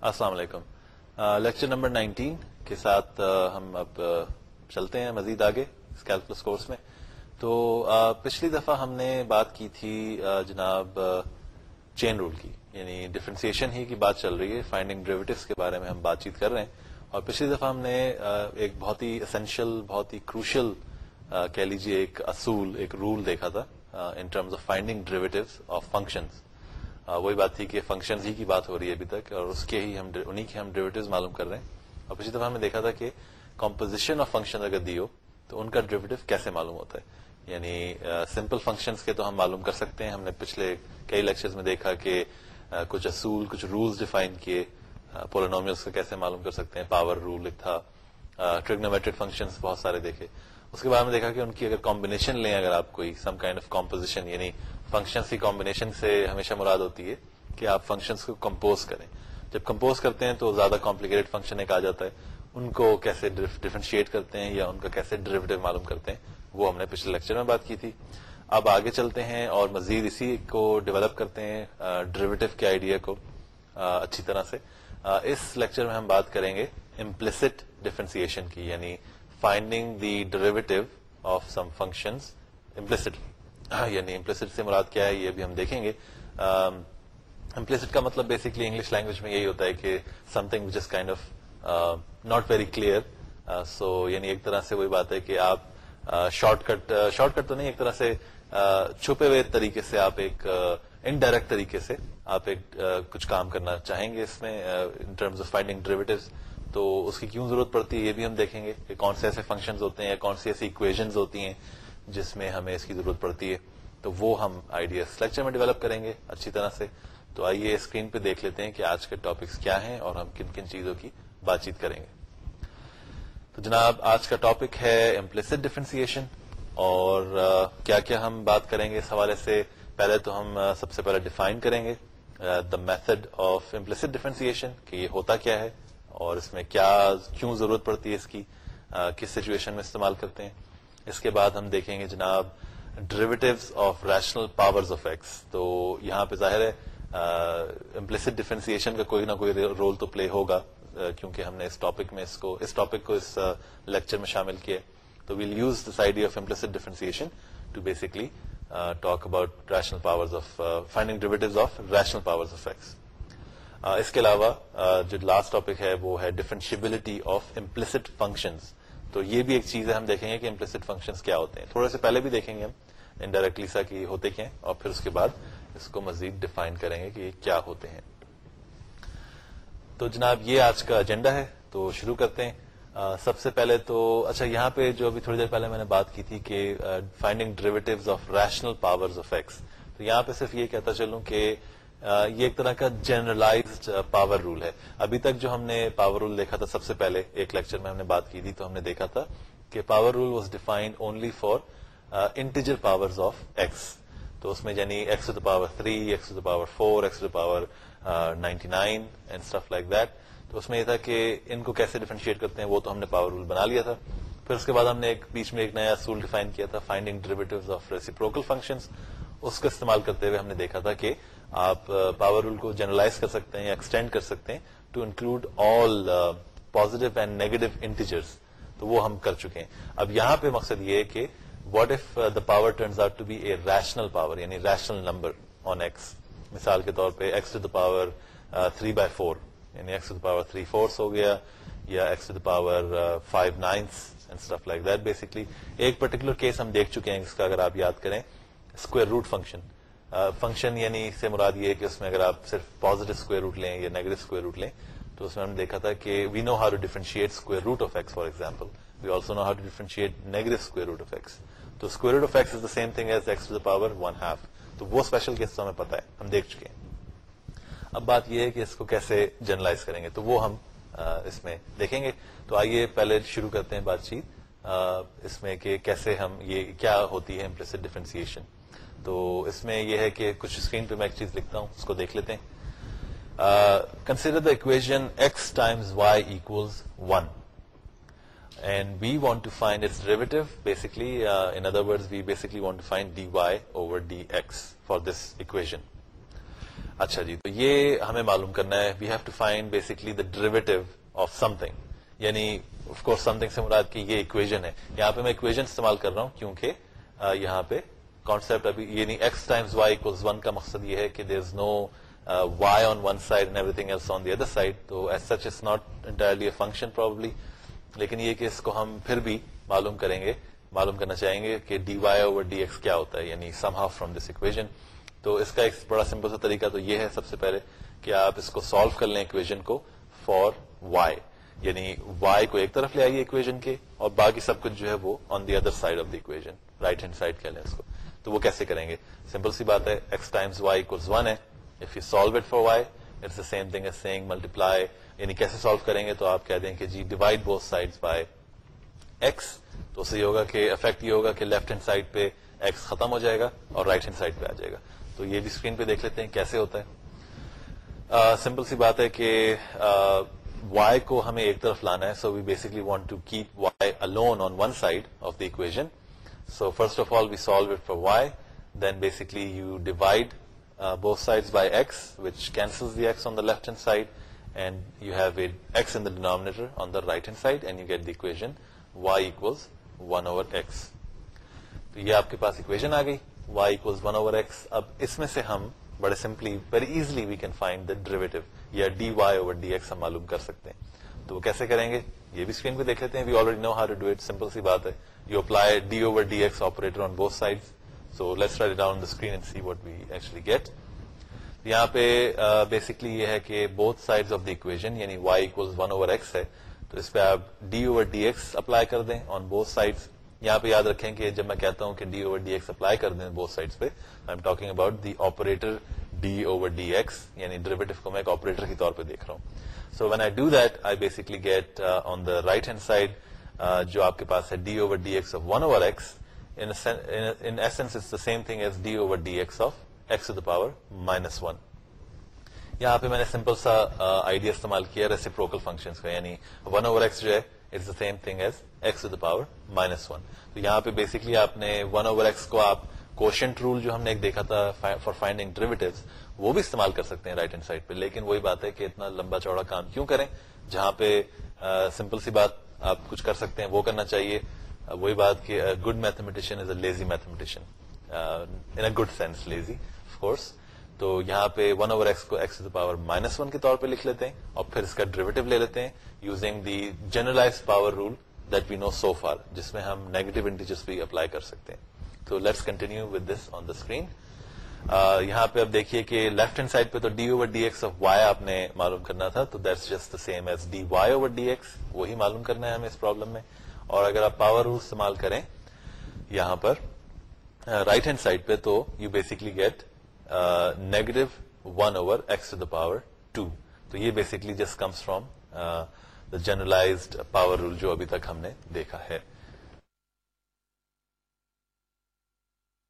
السلام علیکم۔ Lecture number nineteen کے ساتھ ہم اب چلتے ہیں مزید آگے کیلکولس کورس میں۔ تو پچھلی دفعہ ہم نے بات کی تھی جناب چین رول کی یعنی ڈفرینسیشن ہی کی بات چل رہی ہے فائنڈنگ ڈریویٹوس کے بارے میں ہم بات چیت کر رہے ہیں۔ اور پچھلی دفعہ ہم نے ایک بہت ہی اسینشیل بہت ہی کروشل کہہ لیجیے ایک اصول، ایک رول دیکھا تھا in terms of finding derivatives of functions وہی بات تھی کہ فنکشن ہی کی بات ہو رہی ہے ابھی تک اور اس کے ہی ہم انہیں کے ہم ڈریویٹوز معلوم کر رہے ہیں۔ اور پچھلی دفعہ ہم نے دیکھا تھا کہ کمپوزیشن آف فنکشن اگر دی ہو، تو ان کا ڈریویٹو کیسے معلوم ہوتا ہے؟ یعنی سمپل فنکشنز کے تو ہم معلوم کر سکتے ہیں۔ ہم نے پچھلے کئی لیکچرز میں دیکھا کہ کچھ اصول، کچھ رولز ڈیفائن کیے۔ پولینومیلس کا کیسے معلوم کر سکتے ہیں؟ پاور رول ایک تھا ٹریگنومیٹرک فنکشنز بہت سارے دیکھے۔ اس کے بعد میں دیکھا کہ ان کی اگر کمبینیشن لیں، اگر آپ کوئی سم کائنڈ آف کمپوزیشن یعنی فنکشنز کی کمبینیشن سے ہمیشہ مراد ہوتی ہے کہ آپ فنکشنز کو کمپوز کریں۔ جب کمپوز کرتے ہیں تو زیادہ کمپلیکیٹڈ فنکشن ایک آ جاتا ہے۔ ان کو کیسے ڈیفرینشیٹ کرتے ہیں یا ان کا کیسے ڈریویٹو معلوم کرتے ہیں، وہ ہم نے پچھلے لیکچر میں بات کی تھی۔ اب آگے چلتے ہیں اور مزید اسی کو ڈیولپ کرتے ہیں ڈریویٹو کے آئیڈیا کو اچھی طرح سے۔ اس لیکچر میں ہم بات کریں گے امپلسٹ ڈیفرینسیشن کی یعنی finding the derivative of some function implicit یعنی امپلسٹ سے مراد کیا ہے یہ بھی ہم دیکھیں گے۔ امپلسٹ کا مطلب بیسکلی انگلش لینگویج میں یہی ہوتا ہے کہ something which is kind of not very clear so یعنی ایک طرح سے وہی بات ہے کہ آپ شارٹ کٹ شارٹ کٹ تو نہیں، ایک طرح سے چھپے ہوئے طریقے سے آپ ایک انڈائریکٹ طریقے سے آپ ایک کچھ کام کرنا چاہیں گے اس میں in terms of finding derivatives تو اس کی کیوں ضرورت پڑتی ہے یہ بھی ہم دیکھیں گے کہ کون سے ایسے فنکشنز ہوتے ہیں یا کون سی ایسی اکویژنز ہوتی ہیں۔ جس میں ہمیں اس کی ضرورت پڑتی ہے، تو وہ ہم آئیڈیاز لیکچر میں ڈیولپ کریں گے اچھی طرح سے۔ تو آئیے اسکرین پہ دیکھ لیتے ہیں کہ آج کے ٹاپکس کیا ہیں اور ہم کن کن چیزوں کی بات چیت کریں گے۔ تو جناب، آج کا ٹاپک ہے امپلسڈ ڈیفرینسیشن اور کیا کیا ہم بات کریں گے اس حوالے سے؟ پہلے تو ہم سب سے پہلے ڈیفائن کریں گے the method of implicit differentiation کہ یہ ہوتا کیا ہے اور اس میں کیا، کیوں ضرورت پڑتی ہے اس کی کس سچویشن میں استعمال کرتے ہیں۔ اس کے بعد ہم دیکھیں گے جناب derivatives of rational power of x تو یہاں پہ ظاہر ہے امپلسڈ ڈیفرینسیشن کا کوئی نہ کوئی رول تو پلے ہوگا uh, کیونکہ ہم نے اس ٹاپک میں اس کو اس ٹاپک کو اس لیکچر uh, میں شامل کیا تو we'll use this idea of implicit differentiation to basically talk about rational power of finding derivatives of rational power of x اس کے علاوہ جو لاسٹ ٹاپک ہے وہ ہے ڈیفرنشیبلٹی آف امپلسٹ فنکشنز تو یہ بھی ایک چیز ہے، ہم دیکھیں گے کہ امپلسٹ فنکشنز کیا ہوتے ہیں۔ تھوڑے سے پہلے بھی دیکھیں گے ہم انڈائریکٹلی سا کی ہوتے کیا اور پھر اس کے بعد اس کو مزید ڈیفائن کریں گے کہ یہ کیا ہوتے ہیں۔ تو جناب، یہ آج کا ایجنڈا ہے، تو شروع کرتے ہیں۔ سب سے پہلے تو اچھا یہاں پہ جو ابھی تھوڑی دیر پہلے میں نے بات کی تھی کہ finding derivatives of rational power of x تو یہاں پہ صرف یہ کہتا چلوں کہ یہ ایک طرح کا جنرلائزڈ پاور رول ہے۔ ابھی تک جو ہم نے پاور رول دیکھا تھا، سب سے پہلے ایک لیکچر میں ہم نے بات کی تھی تو ہم نے دیکھا تھا کہ power rule was defined only for integer power of x تو اس میں یعنی x to the power three x to the power four x to the power ninety nine and stuff like that تو اس میں یہ تھا کہ ان کو کیسے ڈیفرینشیٹ کرتے ہیں، وہ تو ہم نے پاور رول بنا لیا تھا۔ پھر اس کے بعد ہم نے ایک بیچ میں ایک نیا اصول ڈیفائن کیا تھا finding derivative of reciprocal function اس کا استعمال کرتے ہوئے ہم نے دیکھا تھا کہ آپ پاور رول کو جنرلائز کر سکتے ہیں یا ایکسٹینڈ کر سکتے ہیں to include all positive and negative integers تو وہ ہم کر چکے ہیں۔ اب یہاں پہ مقصد یہ ہے کہ what if the power turns out to be a rational power یعنی ریشنل نمبر آن ایکس مثال کے طور پہ x to the power three by four یعنی x to the power three fourths ہو گیا یا x to the power five ninths and stuff like that basically ایک particular case ہم دیکھ چکے ہیں جس کا اگر آپ یاد کریں اسکوئر روٹ فنکشن فنکشن یعنی سے مراد یہ ہے کہ اس میں اگر آپ صرف پازیٹو اسکوئر روٹ لیں یا نیگیٹو اسکوئر روٹ لیں، تو اس میں ہم نے دیکھا تھا کہ we know how to differentiate square root of x for example we also know how to differentiate negative square root of x تو square root of x is the same thing as x to the power one half تو وہ special case تو ہمیں پتا ہے، ہم دیکھ چکے ہیں۔ اب بات یہ ہے کہ اس کو کیسے جرنلائز کریں گے؟ تو وہ ہم اس میں دیکھیں گے۔ تو آئیے پہلے شروع کرتے ہیں بات چیت اس میں کہ کیسے ہم یہ، کیا ہوتی ہے امپلسڈ ڈیفرینسیشن تو اس میں یہ ہے کہ کچھ اسکرین پہ میں ایک چیز لکھتا ہوں اس کو دیکھ لیتے ہیں۔ Consider the equation x times y equals one and we want to find its derivative. Basically, uh, in other words, we basically want to find dy over dx for this equation. اچھا جی تو یہ ہمیں معلوم کرنا ہے۔ We have to find basically the derivative of something یعنی of course something سے مراد کی یہ اکویژن ہے۔ یہاں پہ میں اکویژن استعمال کر رہا ہوں کیونکہ یہاں پہ کانسپٹ ابھی یعنی ایکس ٹائمز وائی ون کا مقصد یہ ہے کہ there is no y on one side and everything else on the other side تو as such is not entirely a function probably لیکن یہ کہ اس کو ہم پھر بھی معلوم کریں گے، معلوم کرنا چاہیں گے کہ D Y over D X کیا ہوتا ہے یعنی somehow from this equation تو اس کا ایک بڑا سمپل سا طریقہ تو یہ ہے سب سے پہلے کہ آپ اس کو سالو کر لیں اکویژن کو فار وائی یعنی وائی کو ایک طرف لے آئیے اکویژن کے اور باقی سب کچھ جو ہے وہ on the other side of the equation right hand side کہہ لیں اس کو. تو وہ کیسے کریں گے؟ سمپل سی بات ہے ایکس ٹائمس وائی ون ہے if you solve it for y it's the same thing as saying multiply یعنی کیسے سالو کریں گے؟ تو آپ کہہ دیں کہ جی divide both side by x تو اس سے یہ ہوگا کہ افیکٹ یہ ہوگا کہ لیفٹ ہینڈ سائڈ پہ ایکس ختم ہو جائے گا اور رائٹ ہینڈ سائڈ پہ آ جائے گا۔ تو یہ بھی اسکرین پہ دیکھ لیتے ہیں کیسے ہوتا ہے۔ سمپل سی بات ہے کہ وائی کو ہمیں ایک طرف لانا ہے so we basically want to keep y alone on one side of the equation so first of all we solve it for y then basically you divide both side by x which cancel the x on the left hand side and you have x in the denominator on the right hand side and you get the equation y equals one over x تو یہ آپ کے پاس equation آ گئی y equals one over x اب اس میں سے ہم بڑے simply very easily we can find the derivative یا d y over d x ہم معلوم کر سکتے ہیں تو وہ کیسے کریں گے یہ بھی اسکرین پہ دیکھ لیتے ہیں we already know how to do it simple سی بات ہے you apply d over d x operator on both side so let's write down the screen and see what we actually get یہاں پہ basically یہ ہے کہ both side of the equation یعنی y equals one over x ہے، تو اس پہ آپ d over d x apply کر دیں آن بوتھ سائڈ یہاں پہ یاد رکھیں کہ جب میں کہتا ہوں کہ d over d x apply کر دیں بوتھ سائڈ پہ I am talking about the operator d over d x یعنی ڈریویٹو کو میں ایک آپریٹر کے طور پہ دیکھ رہا ہوں۔ So when I do that I basically get on the right hand side جو آپ کے پاس ہے d over d x of one over x in essence is the same thing as d over d x of x the power minus one یہاں پہ میں نے simple سا آئیڈیا استعمال کیا ریسیپروکل فنکشن کا یعنی ون اوور ایکس جو ہے it's the same thing as x the power minus one تو یہاں پہ بیسکلی آپ نے ون اوور ایکس کو آپ کوشنٹ رول جو ہم نے ایک دیکھا تھا فار فائنڈنگ ڈریویٹو وہ بھی استعمال کر سکتے ہیں رائٹ ہینڈ سائڈ پہ۔ لیکن وہی بات ہے کہ اتنا لمبا چوڑا کام کیوں کریں؟ جہاں پہ سمپل سی بات آپ کچھ کر سکتے ہیں، وہ کرنا چاہیے۔ وہی بات کہ good mathematician is a lazy mathematician in a good sense lazy of course تو یہاں پہ ون اوور ایکس کو ایکس پاور مائنس ون کے طور پہ لکھ لیتے ہیں اور پھر اس کا ڈریویٹو لے لیتے ہیں using the generalise power rule that we know so for جس میں ہم نیگیٹو انٹیجرس بھی اپلائی کر سکتے ہیں۔ تو let's continue with this on the screen یہاں پہ اب دیکھیے کہ لیفٹ ہینڈ سائڈ پہ تو d over d x of y آپ نے معلوم کرنا تھا، تو that's just the same as d y over d x وہی معلوم کرنا ہے ہمیں اس پرابلم میں۔ اور اگر آپ پاور رول استعمال کریں یہاں پر رائٹ ہینڈ سائڈ پہ تو you basically get negative one over x to the power two تو یہ basically just comes from the generalised power rule جو ابھی تک ہم نے دیکھا ہے۔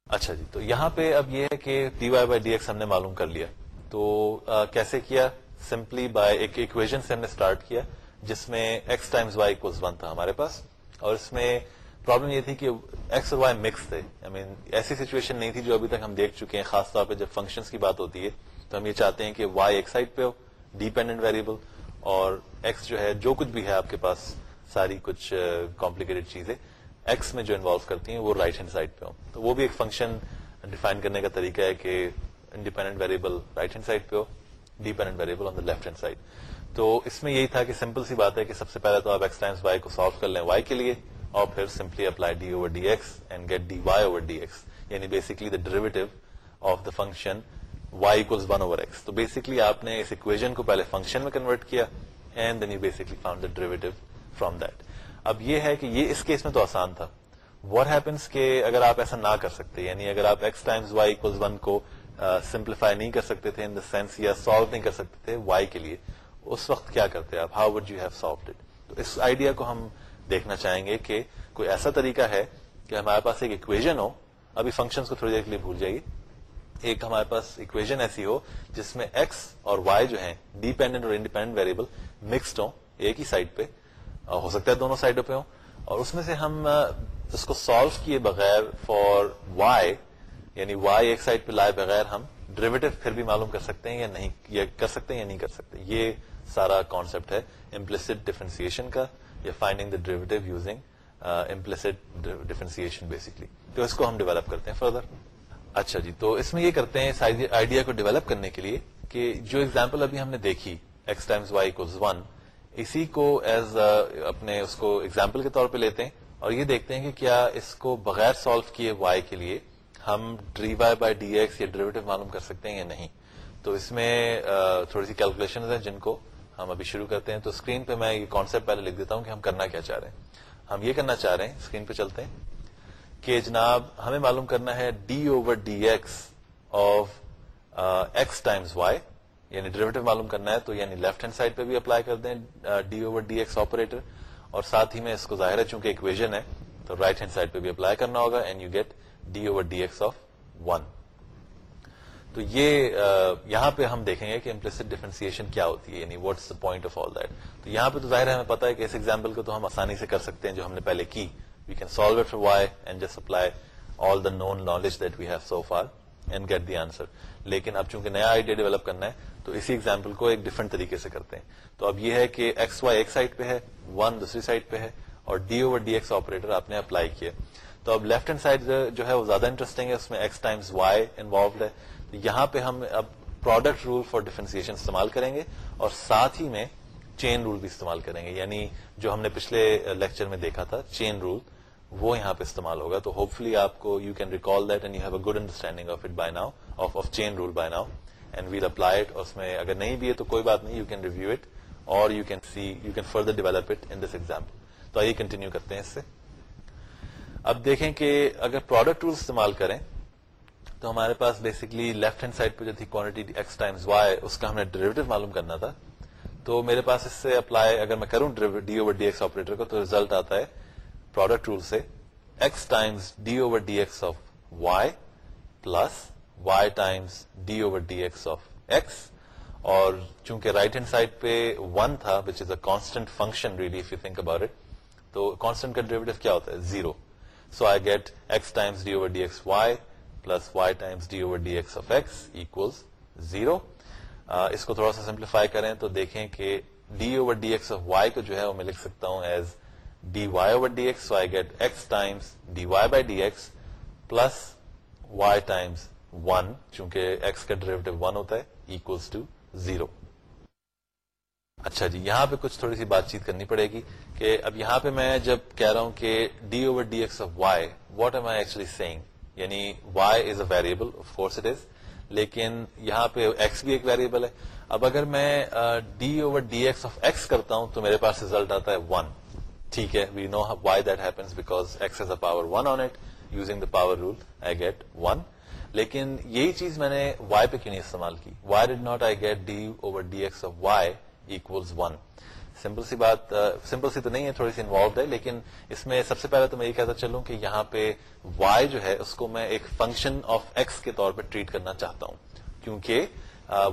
اچھا جی تو یہاں پہ اب یہ ہے کہ d y by d x ہم نے معلوم کر لیا۔ تو کیسے کیا؟ سمپلی بائی ایک اکویژن سے ہم نے اسٹارٹ کیا، جس میں ایکس ٹائمز وائی ون تھا ہمارے پاس۔ اور اس میں پرابلم یہ تھی کہ ایکس اور وائی مکس تھے۔ آئی مین ایسی سچویشن نہیں تھی جو ابھی تک ہم دیکھ چکے ہیں، خاص طور پہ جب فنکشنس کی بات ہوتی ہے۔ تو ہم یہ چاہتے ہیں کہ وائی ایک سائڈ پہ ہو ڈیپینڈنٹ ویریبل اور ایکس جو ہے، جو کچھ بھی ہے آپ کے پاس، ساری کچھ کمپلیکیٹڈ چیزیں۔ ایکس میں جو انوالو کرتی ہیں وہ رائٹ ہینڈ سائڈ پہ ہو تو وہ بھی ایک فنکشن ڈیفائن کرنے کا طریقہ ہے کہ independent variable right hand side پہ ہو dependent variable on the left hand side تو اس میں یہی تھا کہ سمپل سی بات ہے کہ سب سے پہلے تو آپ ایکس ٹائمس وائی کو سالو کر لیں وائی کے لیے اور پھر simply apply d over d x and get d y over d x یعنی basically the derivative of the function y equals one over x تو بیسکلی آپ نے اس اکویژن کو پہلے فنکشن میں کنورٹ کیا and then you basically found the derivative from that اب یہ ہے کہ یہ اس کیس میں تو آسان تھا۔ واٹ ہیپنس کہ اگر آپ ایسا نہ کر سکتے یعنی اگر آپ x times y equals one کو سمپلیفائی نہیں کر سکتے تھے ان دا سینس یا سالو نہیں کر سکتے تھے وائی کے لیے، اس وقت کیا کرتے آپ؟ How would you have solved it تو اس آئیڈیا کو ہم دیکھنا چاہیں گے کہ کوئی ایسا طریقہ ہے کہ ہمارے پاس ایک اکویژن ہو۔ ابھی فنکشن کو تھوڑی دیر کے لیے بھول جائیے۔ ایک ہمارے پاس اکویژن ایسی ہو جس میں ایکس اور وائی جو ہیں ڈیپینڈنٹ اور انڈیپینڈنٹ ویریبل مکسڈ ہوں ایک ہی سائڈ پہ۔ ہو سکتا ہے دونوں سائڈوں پہ ہوں۔ اور اس میں سے ہم اس کو سالو کیے بغیر فار وائی یعنی وائی ایک سائڈ پہ لائے بغیر ہم ڈریویٹو پھر بھی معلوم کر سکتے ہیں یا نہیں، یا کر سکتے ہیں یا نہیں کر سکتے۔ یہ سارا کانسیپٹ ہے امپلسڈ ڈیفرنسیشن کا، یا finding the derivative using implicit differentiation basically تو اس کو ہم ڈیولپ کرتے ہیں فردر اچھا جی تو اس میں یہ کرتے ہیں آئیڈیا کو ڈیولپ کرنے کے لیے کہ جو ایگزامپل ابھی ہم نے دیکھی ایکس ٹائمز وائی ون اسی کو ایز اپنے اس کو ایگزامپل کے طور پہ لیتے ہیں اور یہ دیکھتے ہیں کہ کیا اس کو بغیر سالو کیے وائی کے لیے ہم d y by d x یا ڈریویٹو معلوم کر سکتے ہیں یا نہیں. تو اس میں تھوڑی سی کیلکولیشن ہیں جن کو ہم ابھی شروع کرتے ہیں. تو اسکرین پہ میں یہ کانسیپٹ پہلے لکھ دیتا ہوں کہ ہم کرنا کیا چاہ رہے ہیں. ہم یہ کرنا چاہ رہے ہیں. اسکرین پہ چلتے ہیں. کہ جناب، ہمیں معلوم کرنا ہے d over d x of x times y یعنی ڈریویٹو معلوم کرنا ہے تو یعنی لیفٹ ہینڈ سائڈ پہ بھی اپلائی کر دیں d over d x operator اور ساتھ ہی میں اس کو ظاہر ہے چونکہ ایکویژن ہے، تو رائٹ ہینڈ سائڈ پہ بھی اپلائی کرنا ہوگا and you get d over d x of one تو یہ یہاں پہ ہم دیکھیں گے کہ امپلسڈ ڈیفرنسیشن کیا ہوتی ہے یعنی what's the point of all that تو یہاں پہ تو ظاہر ہے ہمیں پتا ہے کہ اس ایگزامپل کو تو ہم آسانی سے کر سکتے ہیں جو ہم نے پہلے کی. We can solve it for y and just apply all the known knowledge that we have so for and get the answer لیکن اب چونکہ نیا آئیڈیا ڈیولپ کرنا ہے، تو اسی ایگزامپل کو ایک ڈفرنٹ طریقے سے کرتے ہیں۔ تو اب یہ ہے کہ ایکس وائی ایک سائڈ پہ ہے ون دوسری سائڈ پہ ہے، اور d over d x operator آپ نے اپلائی کیا۔ تو اب لیفٹ ہینڈ سائڈ جو ہے، وہ زیادہ انٹرسٹنگ ہے، اس میں ایکس ٹائمس وائی انوالوڈ ہے۔ تو یہاں پہ ہم اب پروڈکٹ رول فار ڈیفرنسیشن استعمال کریں گے، اور ساتھ ہی میں چین رول بھی استعمال کریں گے۔ یعنی جو ہم نے پچھلے لیکچر میں دیکھا تھا چین رول وہ یہاں پہ استعمال ہوگا۔ تو ہوپ فلی آپ کو you can recall that and you have a good understanding of it by now of of chain rule by now and well apply it اس میں اگر نہیں بھی ہے تو کوئی بات نہیں یو کین ریویو اٹ اور you can see you can further develop it in this example تو آئیے کنٹینیو کرتے ہیں اس سے۔ اب دیکھیں کہ اگر پروڈکٹ رول استعمال کریں، تو ہمارے پاس بیسکلی لیفٹ ہینڈ سائڈ پہ جو تھی کوانٹٹی ایکس ٹائمز وائی اس کا ہم نے ڈریویٹو معلوم کرنا تھا۔ تو میرے پاس اس سے اپلائی اگر میں کروں d over d x operator کو، تو ریزلٹ آتا ہے پروڈکٹ رول سے x times d over d x of y plus y times d over d x of x اور چونکہ رائٹ ہینڈ سائڈ پہ ون تھا which is a constant function really if you think about it تو constant کا derivative کیا ہوتا ہے zero so I get x times d over d x y plus y times d over d x of x equals zero اس کو تھوڑا سا simplify کریں تو دیکھیں کہ d over d x of y کو جو ہے وہ میں لکھ سکتا ہوں as d y over d x so I get x times d y by d x plus y times one چونکہ ایکس کا ڈریویٹو ون ہوتا ہے اکولس ٹو زیرو اچھا جی یہاں پہ کچھ تھوڑی سی بات چیت کرنی پڑے گی کہ اب یہاں پہ میں جب کہہ رہا ہوں کہ d over d x of y what am I actually saying یعنی y is a variable of course it is لیکن یہاں پہ ایکس بھی ایک ویریبل ہے اب اگر میں d over d x of x کرتا ہوں تو میرے پاس ریزلٹ آتا ہے ون ٹھیک ہے we know why that happens because x a power one on it using the power rule I get one لیکن یہی چیز میں نے وائی پہ کیوں نہیں استعمال کی؟ Why did not I get d over d x of y one simple سی بات سمپل سی تو نہیں ہے، تھوڑی سی انوالوڈ ہے، لیکن اس میں سب سے پہلے تو میں یہ کہتا چلوں کہ یہاں پہ وائی جو ہے، اس کو میں ایک فنکشن آف ایکس کے طور پہ ٹریٹ کرنا چاہتا ہوں۔ کیونکہ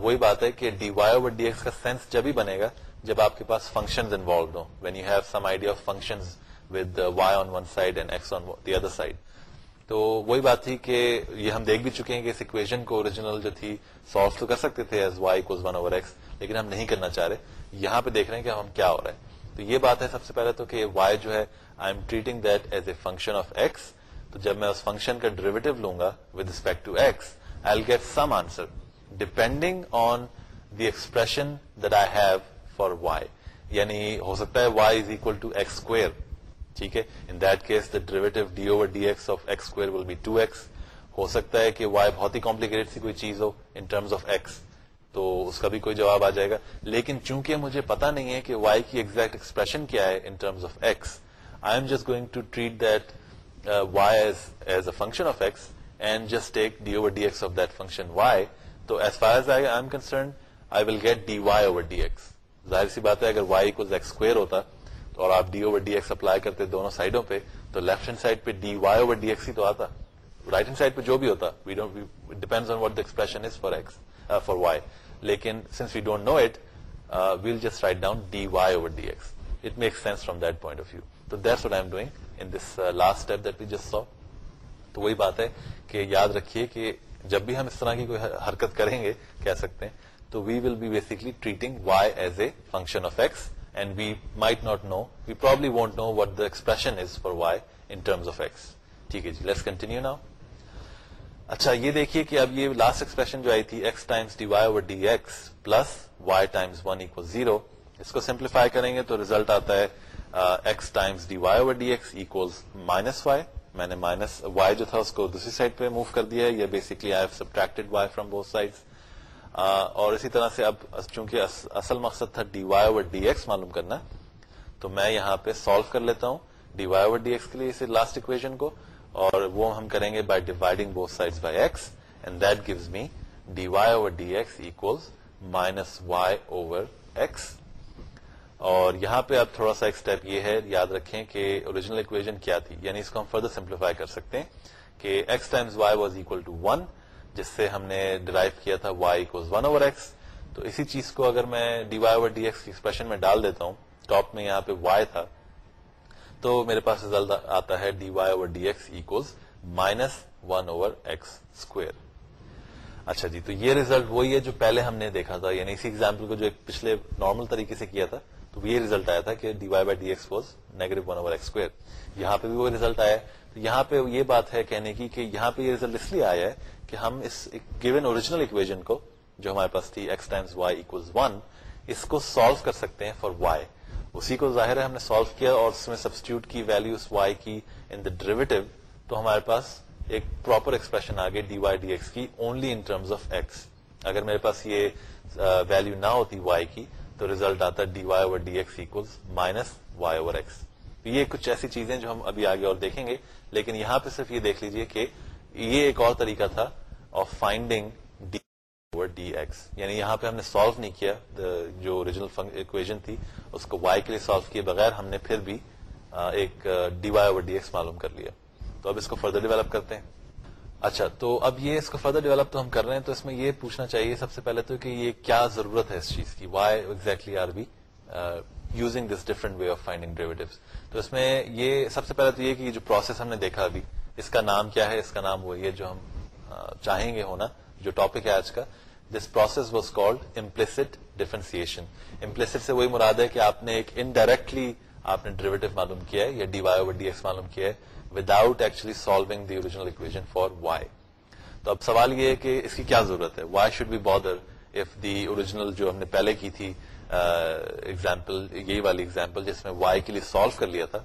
وہی بات ہے کہ d y over d x کا سینس جب ہی بنے گا جب آپ کے پاس function involved who when you have some idea of function with y on one side and x on the other side تو وہی بات تھی کہ یہ ہم دیکھ بھی چکے ہیں کہ اس اکویژن کو اوریجنل جو تھی سالو تو کر سکتے تھے as y one over x لیکن ہم نہیں کرنا چاہ رہے۔ یہاں پہ دیکھ رہے ہیں کہ ہم کیا ہو رہا ہے۔ تو یہ بات ہے سب سے پہلے تو کہ وائی جو ہے I am treating that as a function of x تو جب میں اس فنکشن کا ڈریویٹو لوں گا with respect to x I get some answer depending on the expression that I have for y یعنی ہو سکتا ہے y is equal to x square ٹھیک ہے؟ In that case the derivative d over d x of x square will be two x ہو سکتا ہے کہ Y بہت ہی کمپلیکیٹڈ سی کوئی چیز ہو ان ٹرمز آف ایکس تو اس کا بھی کوئی جواب آ جائے گا. لیکن چونکہ مجھے پتا نہیں ہے کہ وائی کی ایگزیکٹ ایکسپریشن کیا ہے in terms of x I am just going to treat that y as as a function of x and just take d over d x of that function y تو as far as I am concern I will get d y over d x ظاہر سی بات ہے، اگر Y کو x square ہوتا تو اور آپ d over d x apply کرتے دونوں سائڈوں پہ، تو لیفٹ ہینڈ سائڈ پہ d y over d x ہی تو آتا۔ رائٹ ہینڈ سائڈ پہ جو بھی ہوتا we don't depend on what the expression is for x for y لیکن since we don't know it we'll just write down d y over d x it make sense from that point of view تو that's what I am doing in this last step that we just so تو وہی بات ہے کہ یاد رکھیے کہ جب بھی ہم اس طرح کی کوئی حرکت کریں گے، کہہ سکتے ہیں تو we will be basically treating y as a function of x and we might not know we probably won't know what the expression is for y in terms of x ٹھیک ہے جی لیٹس کنٹینیو ناؤ اچھا یہ دیکھیے کہ اب یہ last expression جو آئی تھی x times d y over d x plus y times one equal zero اس کو سمپلیفائی کریں گے تو ریزلٹ آتا ہے x times d y over d x equal minus y میں نے مائنس وائی جو تھا اس کو دوسری سائڈ پہ موو کر دیا ہے، یہ basically I have subtracted y from both side اور اسی طرح سے اب چونکہ اصل مقصد تھا d y over d x معلوم کرنا، تو میں یہاں پہ سالو کر لیتا ہوں d y over d x کے لیے اسے لاسٹ اکویژن کو، اور وہ ہم کریں گے by dividing both side by x and that gives me d y over d x equal minus y over x اور یہاں پہ اب تھوڑا سا ایک اسٹیپ یہ ہے، یاد رکھیں کہ اوریجنل اکویژن کیا تھی؟ یعنی اس کو ہم فردر سمپلیفائی کر سکتے ہیں کہ x times y was equal to one جس سے ہم نے ڈرائیو کیا تھا وائی ون اوور ایکس تو اسی چیز کو اگر میں d y over d x کی ایکسپریشن میں ڈال دیتا ہوں ٹاپ میں یہاں پہ وائی تھا، تو میرے پاس ریزلٹ آتا ہے d y over d x equals minus one over x square اچھا جی تو یہ ریزلٹ وہی ہے جو پہلے ہم نے دیکھا تھا یعنی اسی ایگزامپل کو جو ایک پچھلے نارمل طریقے سے کیا تھا، تو یہ ریزلٹ آیا تھا کہ d y by d x was negative one over x square یہاں پہ بھی وہ ریزلٹ آیا تو یہاں پہ یہ بات ہے کہنے کی کہ یہاں پہ یہ ریزلٹ اس لیے آیا ہے کہ ہم اس گیون اوریجنل اکویژن کو، جو ہمارے پاس تھی x times y equal one اس کو سالو کر سکتے ہیں فار وائی اسی کو ظاہر ہے ہم نے سالو کیا اور اس میں سبسٹیوٹ کی ویلو اس وائی کی ان دا ڈریویٹو تو ہمارے پاس ایک پراپر ایکسپریشن آ گئی ڈی وائی ڈی ایکس کی only in terms of x اگر میرے پاس یہ ویلو نہ ہوتی وائی کی، تو ریزلٹ آتا d y over d x equal minus y over x یہ کچھ ایسی چیزیں جو ہم ابھی آگے اور دیکھیں گے، لیکن یہاں پہ صرف یہ دیکھ لیجیے کہ یہ ایک اور طریقہ تھا of finding d over d x یعنی یہاں پہ ہم نے سالو نہیں کیا جو اوریجنل اکویژن تھی، اس کو وائی کے لیے سالو کیے بغیر ہم نے پھر بھی ایک d y over d x معلوم کر لیا۔ تو اب اس کو فردر ڈیولپ کرتے ہیں۔ اچھا تو اب یہ اس کو فردر ڈیولپ تو ہم کر رہے ہیں، تو اس میں یہ پوچھنا چاہیے سب سے پہلے تو کہ یہ کیا ضرورت ہے اس چیز کی؟ Why exactly are be using this different way of finding derivative تو اس میں یہ سب سے پہلے تو یہ کہ جو پروسیس ہم نے دیکھا ابھی، اس کا نام کیا ہے؟ اس کا نام وہی ہے جو ہم چاہیں گے ہونا، جو ٹاپک ہے آج کا this process was called implicit differentiation implicit سے وہی مراد ہے کہ آپ نے ایک انڈائریکٹلی آپ نے ڈریویٹو معلوم کیا ہے، یا d y over d x معلوم کیا ہے without actually solving the original equation for y تو اب سوال یہ ہے کہ اس کی کیا ضرورت ہے؟ Why should be bother if the original جو ہم نے پہلے کی تھی ایگزامپل یہی والی ایگزامپل جس میں وائی کے لیے سالو کر لیا تھا،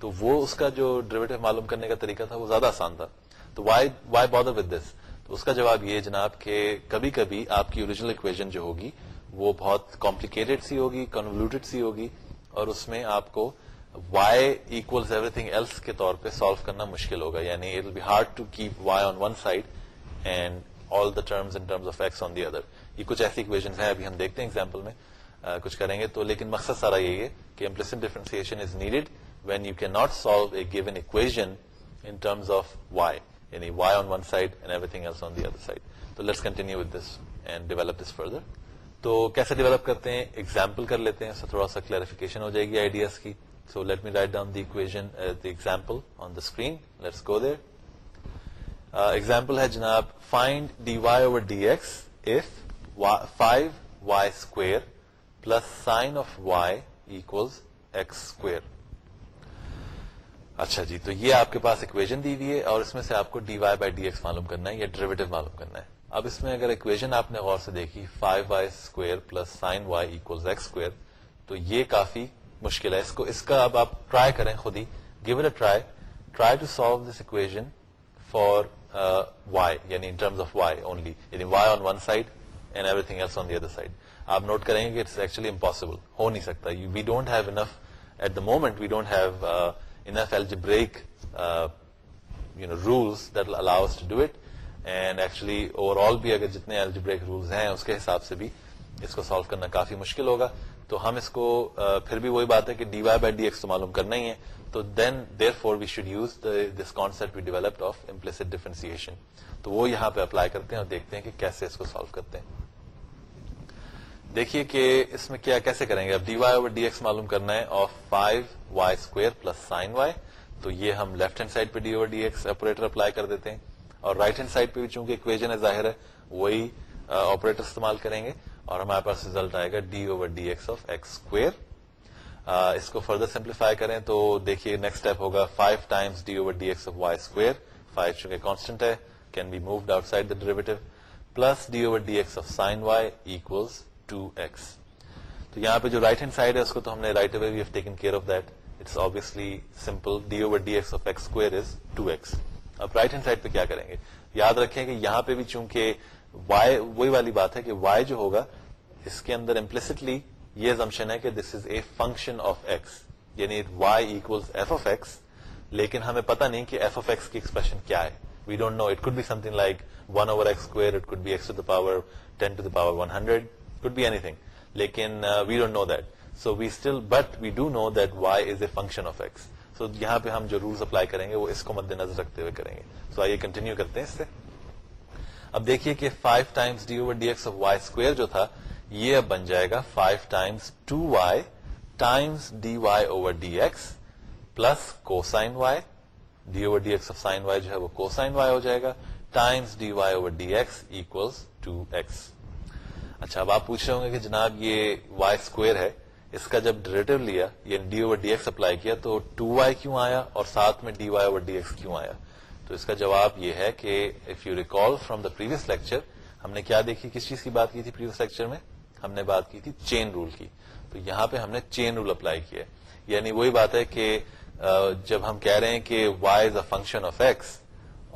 تو وہ اس کا جو ڈریویٹو معلوم کرنے کا طریقہ تھا، وہ زیادہ آسان تھا۔ تو why why bother with this تو اس کا جواب یہ جناب کہ کبھی کبھی آپ کی اوریجنل اکویژن جو ہوگی وہ بہت کمپلیکیٹڈ سی ہوگی کنولیوٹیڈ سی ہوگی اور اس میں آپ کو y equals everything else کے طور پہ سالو کرنا مشکل ہوگا۔ یعنی it be hard to keep y on one side and all the terms in terms of x on the other یہ کچھ ایسی اکویژن ہیں، ابھی ہم دیکھتے ہیں ایگزامپل میں کچھ کریں گے۔ تو لیکن مقصد سارا یہی ہے کہ implicit differentiation is needed when you can not solve a given equation in terms of y یعنی y on one side and everything else on the other side تو let's continue with this and develop this further تو کیسے develop کرتے ہیں؟ Example کر لیتے ہیں تھوڑا سا کلیریفیکیشن ہو جائے گی آئیڈیاز کی. So let me write down the equation the example on the screen let's go there example ہے جناب find d y over d x f five y square plus sine of y equals x square اچھا جی تو یہ آپ کے پاس equation دی ہوئی ہے اور اس میں سے آپ کو d y by d x معلوم کرنا ہے یا ڈریویٹو معلوم کرنا ہے۔ اب اس میں اگر اکویژن آپ نے غور سے دیکھی five y square plus sine y equals x square تو یہ کافی مشکل ہے۔ اس کو، اس کا اب آپ ٹرائی کریں خود ہی۔ Give it a try try to solve this equation for y یعنی in terms of y only یعنی y on one side and everything else on the other side آپ نوٹ کریں گے کہ اٹس ایکچولی امپاسبل ہو نہیں سکتا۔ We don't have enough at the moment we don't have enough L you know rules that allows to do it and actually over all بھی اگر جتنے ایل جی بریک رولس ہیں، اس کے حساب سے بھی اس کو سالو کرنا کافی مشکل ہوگا۔ تو ہم اس کو پھر بھی وہی بات ہے کہ d y by d x تو معلوم کرنا ہی ہے۔ تو then therefore we should use this concept we developed of implicit differentiation تو وہ یہاں پہ اپلائی کرتے ہیں اور دیکھتے ہیں کہ کیسے اس کو سالو کرتے ہیں۔ دیکھیے کہ اس میں کیا کیسے کریں گے؟ اب d y over d x معلوم کرنا ہے of five y square plus sine y تو یہ ہم لیفٹ ہینڈ سائڈ پہ d over d x operator apply کر دیتے ہیں اور رائٹ ہینڈ سائڈ پہ بھی چونکہ اکویژن ہے ظاہر ہے، وہی آپریٹر استعمال کریں گے اور ہمارے پاس ریزلٹ آئے گا d over d x of x square اس کو فردر سمپلیفائی کریں تو دیکھیے نیکسٹ اسٹیپ ہوگا five times d over d x of y square five چونکہ کانسٹنٹ ہے can be moved outside the derivative plus d over d x of sine y equals two x تو یہاں پہ جو رائٹ ہینڈ سائڈ ہے، اس کو تو ہم نے right away we taken care of that it's obviously simple d over d x of x square is two x اب رائٹ ہینڈ سائڈ پہ کیا کریں گے؟ یاد رکھیں کہ یہاں پہ بھی چونکہ وائی وہی والی بات ہے کہ وائی جو ہوگا، اس کے اندر امپلسٹلی یہ زمشن ہے کہ this is a function of x یعنی وائی ایف آف ایکس لیکن ہمیں پتا نہیں کہ ایف آف ایکس کی ایکسپریشن کیا ہے. We don't know it could be something like one over x square it could be x to the power ten to the power one hundred could be anything لیکن we don't know that so we still but we do know that y is a function of x so یہاں پہ ہم جو rules apply کریں گے وہ اس کو مد نظر رکھتے ہوئے کریں گے سو آئیے کنٹینیو کرتے ہیں اس سے اب دیکھیے کہ five times d over d x of y square جو تھا یہ اب بن جائے گا five times two y times d y over d x plus cosine y d over d x of sine y جو ہے وہ کو سائن وائی ہو جائے گا times d y over d x two x اچھا اب آپ پوچھ رہے ہوں گے کہ جناب یہ وائی اسکوئر ہے، اس کا جب ڈریٹو لیا یعنی d over d x apply کیا تو ٹو وائی کیوں آیا اور ساتھ میں d y over d x کیوں آیا؟ تو اس کا جواب یہ ہے کہ if you recall from the previous lecture ہم نے کیا دیکھی؟ کس چیز کی بات کی تھی پریویس لیکچر میں؟ ہم نے بات کی تھی چین رول کی۔ تو یہاں پہ ہم نے چین رول اپلائی کیا یعنی وہی بات ہے کہ جب ہم کہہ رہے ہیں کہ y is a function of x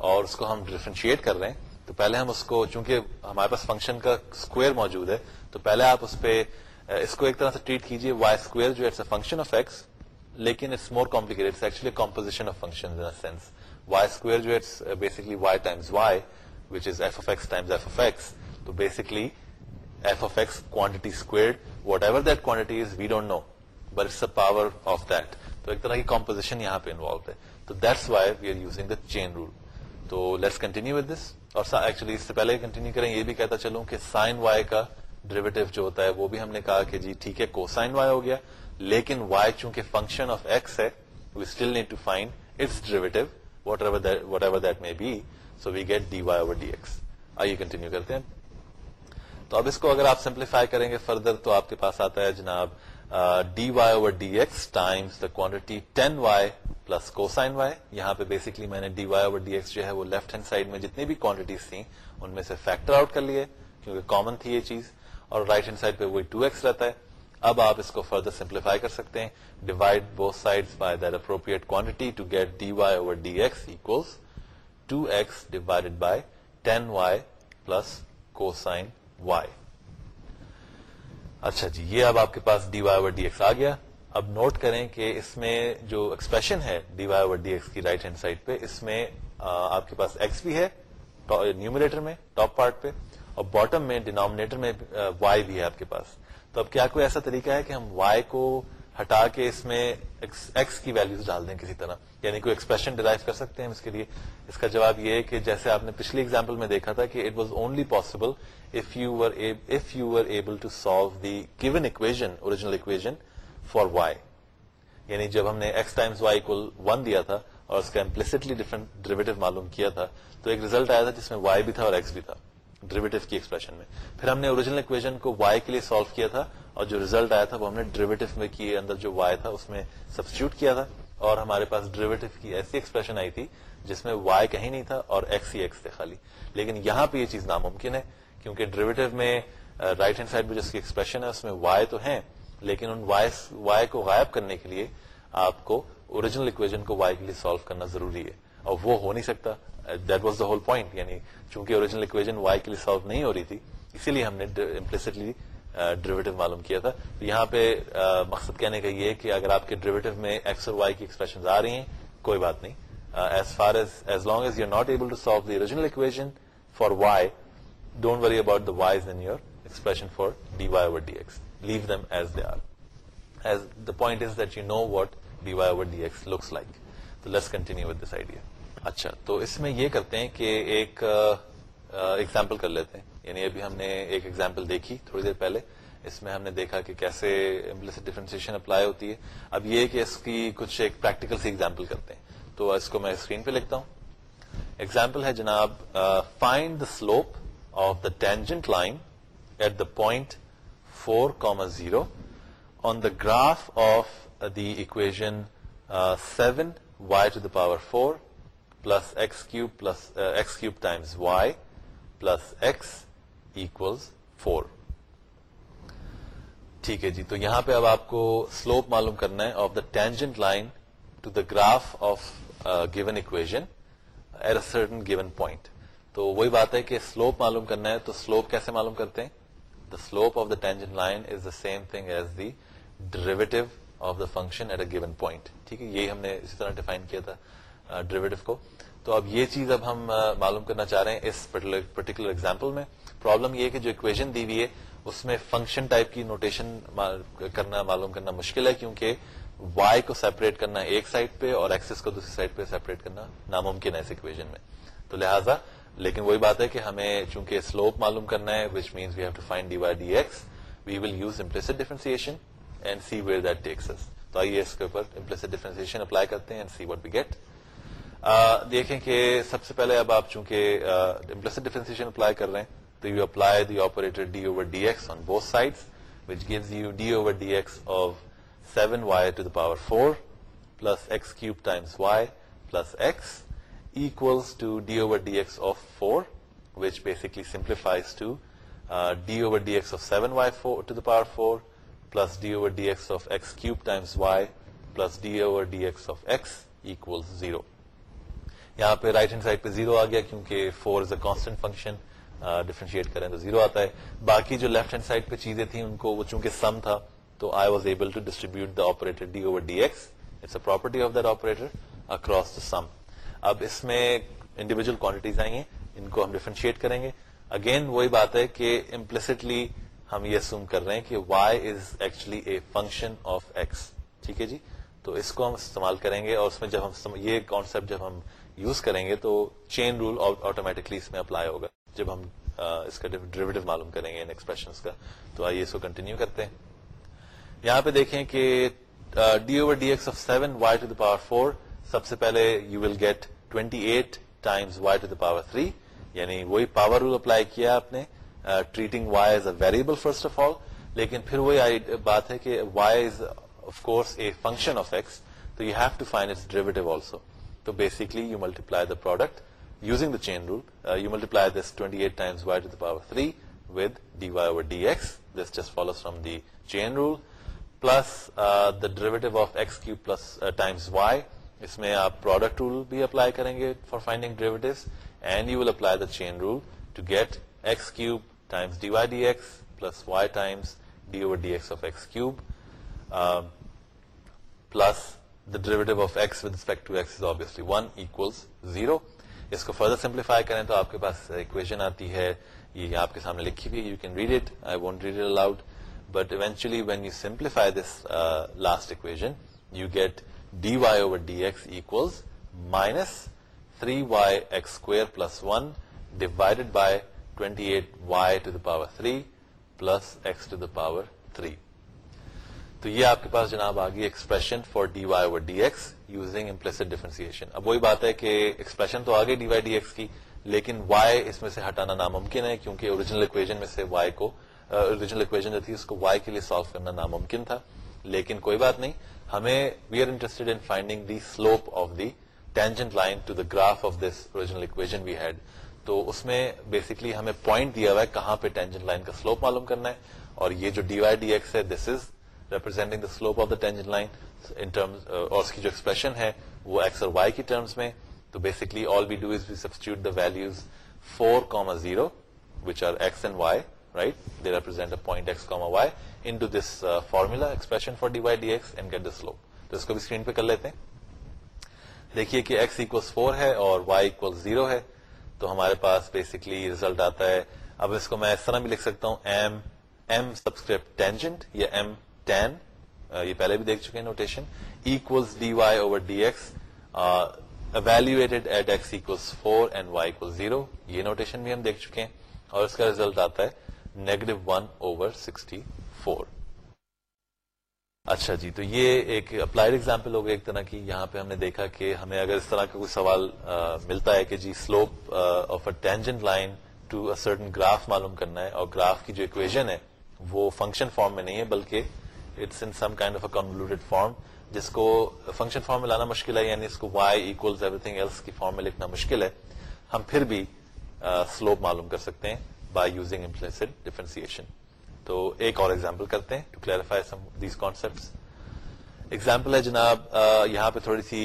اور اس کو ہم ڈیفرینشیٹ کر رہے ہیں تو پہلے ہم اس کو، چونکہ ہمارے پاس فنکشن کا اسکوئر موجود ہے، تو پہلے آپ اس پہ اس کو ایک طرح سے ٹریٹ کیجیے وائی اسکوئر جو it's a function of x لیکن it's more complicated actually composition of function since y square جو it's basically y times y which is f of x times f of x تو basically f of x quantity square whatever that quantity is we don't know but it's a power of that تو ایک طرح کی composition یہاں پہ involve ہے. تو that's why we are using the chain rule تو لیٹس کنٹینیو ود دس اور ایکچولی اس سے پہلے کنٹینیو کریں، یہ بھی کہتا چلوں کہ سائن وائی کا ڈریویٹو جو ہوتا ہے، وہ بھی ہم نے کہا کہ جی ٹھیک ہے کو سائن وائی ہو گیا۔ لیکن وائی چونکہ فنکشن آف ایکس ہے we still need to find its derivative whatever that may be so we get d y over d x آئیے کنٹینیو کرتے ہیں۔ تو اب اس کو اگر آپ سمپلیفائی کریں گے فردر تو آپ کے پاس آتا ہے جناب d y over d x times the quantity ten y plus cosine y. یہاں پہ بیسکلی میں نے d y over d x جو ہے وہ لیفٹ ہینڈ سائڈ میں جتنی بھی کوانٹٹیز تھیں ان میں سے فیکٹر آؤٹ کر لیے کیونکہ کامن تھی یہ چیز اور رائٹ ہینڈ سائڈ پہ وہی ٹو ایکس رہتا ہے. اب آپ اس کو فردر سمپلیفائی کر سکتے ہیں. Divide both side by that appropriate quantity to get d y over d x equals two x divided by ten y plus cosine y. اچھا جی یہ اب آپ کے پاس d y over d x آ گیا۔ اب نوٹ کریں کہ اس میں جو ایکسپریشن ہے d y over d x کی رائٹ ہینڈ سائڈ پہ، اس میں آپ کے پاس ایکس بھی ہے نیومریٹر میں ٹاپ پارٹ پہ، اور باٹم میں ڈینامنیٹر میں وائی بھی ہے آپ کے پاس۔ تو اب کیا کوئی ایسا طریقہ ہے کہ ہم وائی کو ہٹا کے اس میں ایکس کی ویلوز ڈال دیں کسی طرح. یعنی کوئی ایکسپریشن ڈرائیو کر سکتے ہیں اس کے لیے. اس کا جواب یہ ہے کہ جیسے آپ نے پچھلی ایگزامپل میں دیکھا تھا کہ it was only possible if you if you are able to solve the given equation original equation for y یعنی جب ہم نے ایکس ٹائمس وائی کو ون دیا تھا اور اس کا امپلسٹلی ڈفرنٹ ڈریویٹو معلوم کیا تھا، تو ایک ریزلٹ آیا تھا جس میں وائی بھی تھا اور ایکس بھی تھا. ڈریویٹو کی ایکسپریشن میں۔ پھر ہم نے اوریجنل اکویژن کو وائی کے لیے سالو کیا تھا اور جو ریزلٹ آیا تھا وہ ہم نے ڈریویٹو میں کی اندر جو وائی تھا اس میں سبسٹیوٹ کیا تھا اور ہمارے پاس ڈریویٹو کی ایسی ایکسپریشن آئی تھی جس میں وائی کہیں نہیں تھا اور ایکس ہی ایکس تھے خالی۔ لیکن یہاں پہ یہ چیز ناممکن ہے کیونکہ ڈریویٹو میں رائٹ ہینڈ سائڈ پہ جس کی ایکسپریشن ہے اس میں وائی تو ہیں، لیکن ان وائی کو غائب کرنے کے لیے آپ کو اوریجنل اکویژن کو وائی کے لیے سالو کرنا ضروری ہے۔ اور وہ ہو نہیں سکتا۔ That was the whole point یعنی چونکہ اوریجنل اکویژن وائی کے لیے سالو نہیں ہو رہی تھی، اسی لیے ہم نے امپلسٹلی ڈریویٹو معلوم کیا تھا۔ یہاں پہ مقصد کہنے کا یہ کہ اگر آپ کے ڈریویٹو میں ایکس اور وائی کی ایکسپریشن آ رہی ہیں، کوئی بات نہیں۔ As far as as long as you are not able to solve the original equation for y don't worry about the y's in your expression for d y over d x leave them as they are as the point is that you know what d y over d x looks like تو let's continue with this idea اچھا تو اس میں یہ کرتے ہیں کہ ایک ایگزامپل کر لیتے ہیں۔ یعنی ابھی ہم نے ایک ایگزامپل دیکھی تھوڑی دیر پہلے۔ اس میں ہم نے دیکھا کہ کیسے ڈیفرنسیشن اپلائی ہوتی ہے۔ اب یہ کہ اس کی کچھ ایک پریکٹیکل سی ایگزامپل کرتے ہیں۔ تو اس کو میں اسکرین پہ لکھتا ہوں۔ ایگزامپل ہے جناب find the slope of the tangent line at the point four comma zero on the graph of the equation seven y to the power four plus x cube plus x cube times y plus x equals four ٹھیک ہے جی تو یہاں پہ اب آپ کو slope معلوم کرنا ہے of the tangent line to the graph of given equation at a certain given point تو وہی بات ہے کہ سلوپ معلوم کرنا ہے تو سلوپ کیسے معلوم کرتے ہیں the slope of the tangent line is the same thing as the derivative of the function at a given point ٹھیک ہے یہی ہم نے اسی طرح ڈیفائن کیا تھا Uh, ڈریویٹو کو۔ تو اب یہ چیز اب ہم uh, معلوم کرنا چاہ رہے ہیں اس پرٹیکولر ایگزامپل میں۔ پرابلم یہ کہ جو اکویژن دی ہوئی ہے، اس میں فنکشن ٹائپ کی نوٹیشن کرنا معلوم کرنا مشکل ہے، کیونکہ وائی کو سیپریٹ کرنا ایک سائڈ پہ اور ایکسس کو دوسری سائڈ پہ سیپریٹ کرنا ناممکن ہے اس اکویژن میں۔ تو لہٰذا، لیکن وہی بات ہے کہ ہمیں چونکہ سلوپ معلوم کرنا ہے which means we have to find d y d x we will use implicit differentiation and see where that takes تو آئیے اس کے اوپر امپلس ڈیفرنسن اپلائی کرتے ہیں and see what we get دیکھیں کہ سب سے پہلے اب آپ چونکہ اپلائی کر رہے ہیں تو you apply the operator d over d x on both side which gives you d over d x of seven y to the power four plus x cube times y plus x equals to d over dx of 4 which basically simplifies to uh, d over dx of 7y4 to the power 4 plus d over dx of x cube times y plus d over dx of x equals 0 یہاں پہ right hand side پہ zero آ گیا کیونکہ four is a constant function differentiate کریں تو zero آتا ہے۔ باقی جو لیفٹ ہینڈ سائڈ پہ چیزیں تھیں، ان کو وہ چونکہ سم تھا، تو I was able to distribute the operator d over d x it's a property of that operator across the sum اب اس میں انڈیویجل کوانٹیٹیز آئیں گے، ان کو ہم ڈیفرنشیٹ کریں گے۔ اگین وہی بات ہے کہ امپلسٹلی ہم یہ سوم کر رہے ہیں کہ y is actually a function of x ٹھیک ہے جی؟ تو اس کو ہم استعمال کریں گے اور اس میں جب ہم یہ کانسپٹ جب ہم یوز کریں گے تو چین رول آٹومیٹکلی اس میں اپلائی ہوگا۔ جب ہم اس کا ڈریویٹو معلوم کریں گے ان ایکسپریشن کا، تو آئیے اس کو کنٹینیو کرتے ہیں۔ یہاں پہ دیکھیں کہ d over d x of seven y to the power four سب سے پہلے you will get twenty eight times y to the power three یعنی وہی پاور رول اپلائی کیا آپ نے۔ Treating y as a variable first of all لیکن پھر وہی بات ہے کہ y is of course a function of x تو you have to find its derivative also تو basically you multiply the product using the chain rule, uh, you multiply this 28 times y to the power 3 with dy over dx. This just follows from the chain rule. Plus uh, the derivative of x cube plus uh, times y. اس میں آپ product rule بھی apply کریں گے for finding derivative and you will apply the chain rule to get x cube times d y d x plus y times d over d x of x cube plus the derivative of x with respect to x is obviously one equals zero اس کو further simplify کریں تو آپ کے پاس equation آتی ہے یہ آپ کے سامنے لکھی ہوئی you can read it I won't read it aloud but eventually when you simplify this last equation you get d y over d x equals minus three y x square plus one divided by twenty eight y to the power three plus x to the power three تو یہ آپ کے پاس جناب آ گئی expression for d y over d x using implicit differentiation اب وہی بات ہے کہ ایکسپریشن تو آگے ڈی وائی ڈی ایکس کی، لیکن وائی اس میں سے ہٹانا ناممکن ہے کیونکہ اوریجنل اکویژن میں سے وائی کو اوریجنل اکویژن جو تھی، اس کو وائی کے لیے سالو کرنا ناممکن تھا۔ لیکن کوئی بات نہیں، ہمیں we are interested in finding the slope of the tangent line to the graph of this original equation we had تو اس میں بیسکلی ہمیں پوائنٹ دیا ہوا ہے کہاں پہ ٹینجنٹ لائن کا سلوپ معلوم کرنا ہے۔ اور یہ جو ڈی وائی ڈی ایکس ہے this is representing the slope of the tangent line اور اس کی جو ایکسپریشن ہے وہ ایکس اور وائی کی ٹرمز میں تو basically all we do is we substitute the values four comma zero which are x and y right they represent point x comma y into this formula expression for d y d x and get the slope تو اس کو بھی screen پہ کر لیتے ہیں دیکھیے کہ ایکس اکوس فور ہے اور وائی اکول زیرو ہے تو ہمارے پاس بیسکلی ریزلٹ آتا ہے اب اس کو میں اس طرح بھی لکھ سکتا ہوں ایم ایم سبسکرپٹ ٹینجنٹ یا ایم ٹین uh, یہ پہلے بھی دیکھ چکے ہیں notation equals d y over d x evaluated at x equals four and y equal zero یہ نوٹیشن بھی ہم دیکھ چکے ہیں اور اس کا ریزلٹ آتا ہے negative one over sixty four اچھا جی تو یہ ایک اپلائڈ اگزامپل ہوگا ایک طرح کی، یہاں پہ ہم نے دیکھا کہ ہمیں اگر اس طرح کا کوئی سوال uh, ملتا ہے کہ جی slope of a tangent line to a certain graph معلوم کرنا ہے اور گراف کی جو اکویژن ہے وہ فنکشن فارم میں نہیں ہے بلکہ it's in some kind of a convoluted form جس کو فنکشن فارم میں لانا مشکل ہے یعنی اس کو وائی ایوری تھنگ ایلس کی فارم میں لکھنا مشکل ہے ہم پھر بھی سلوپ معلوم کر سکتے ہیں بائی یوزنگ امپلسڈ ڈیفرنسیشن تو ایک اور ایگزامپل کرتے ہیں to clarify some these concept example ہے جناب یہاں پہ تھوڑی سی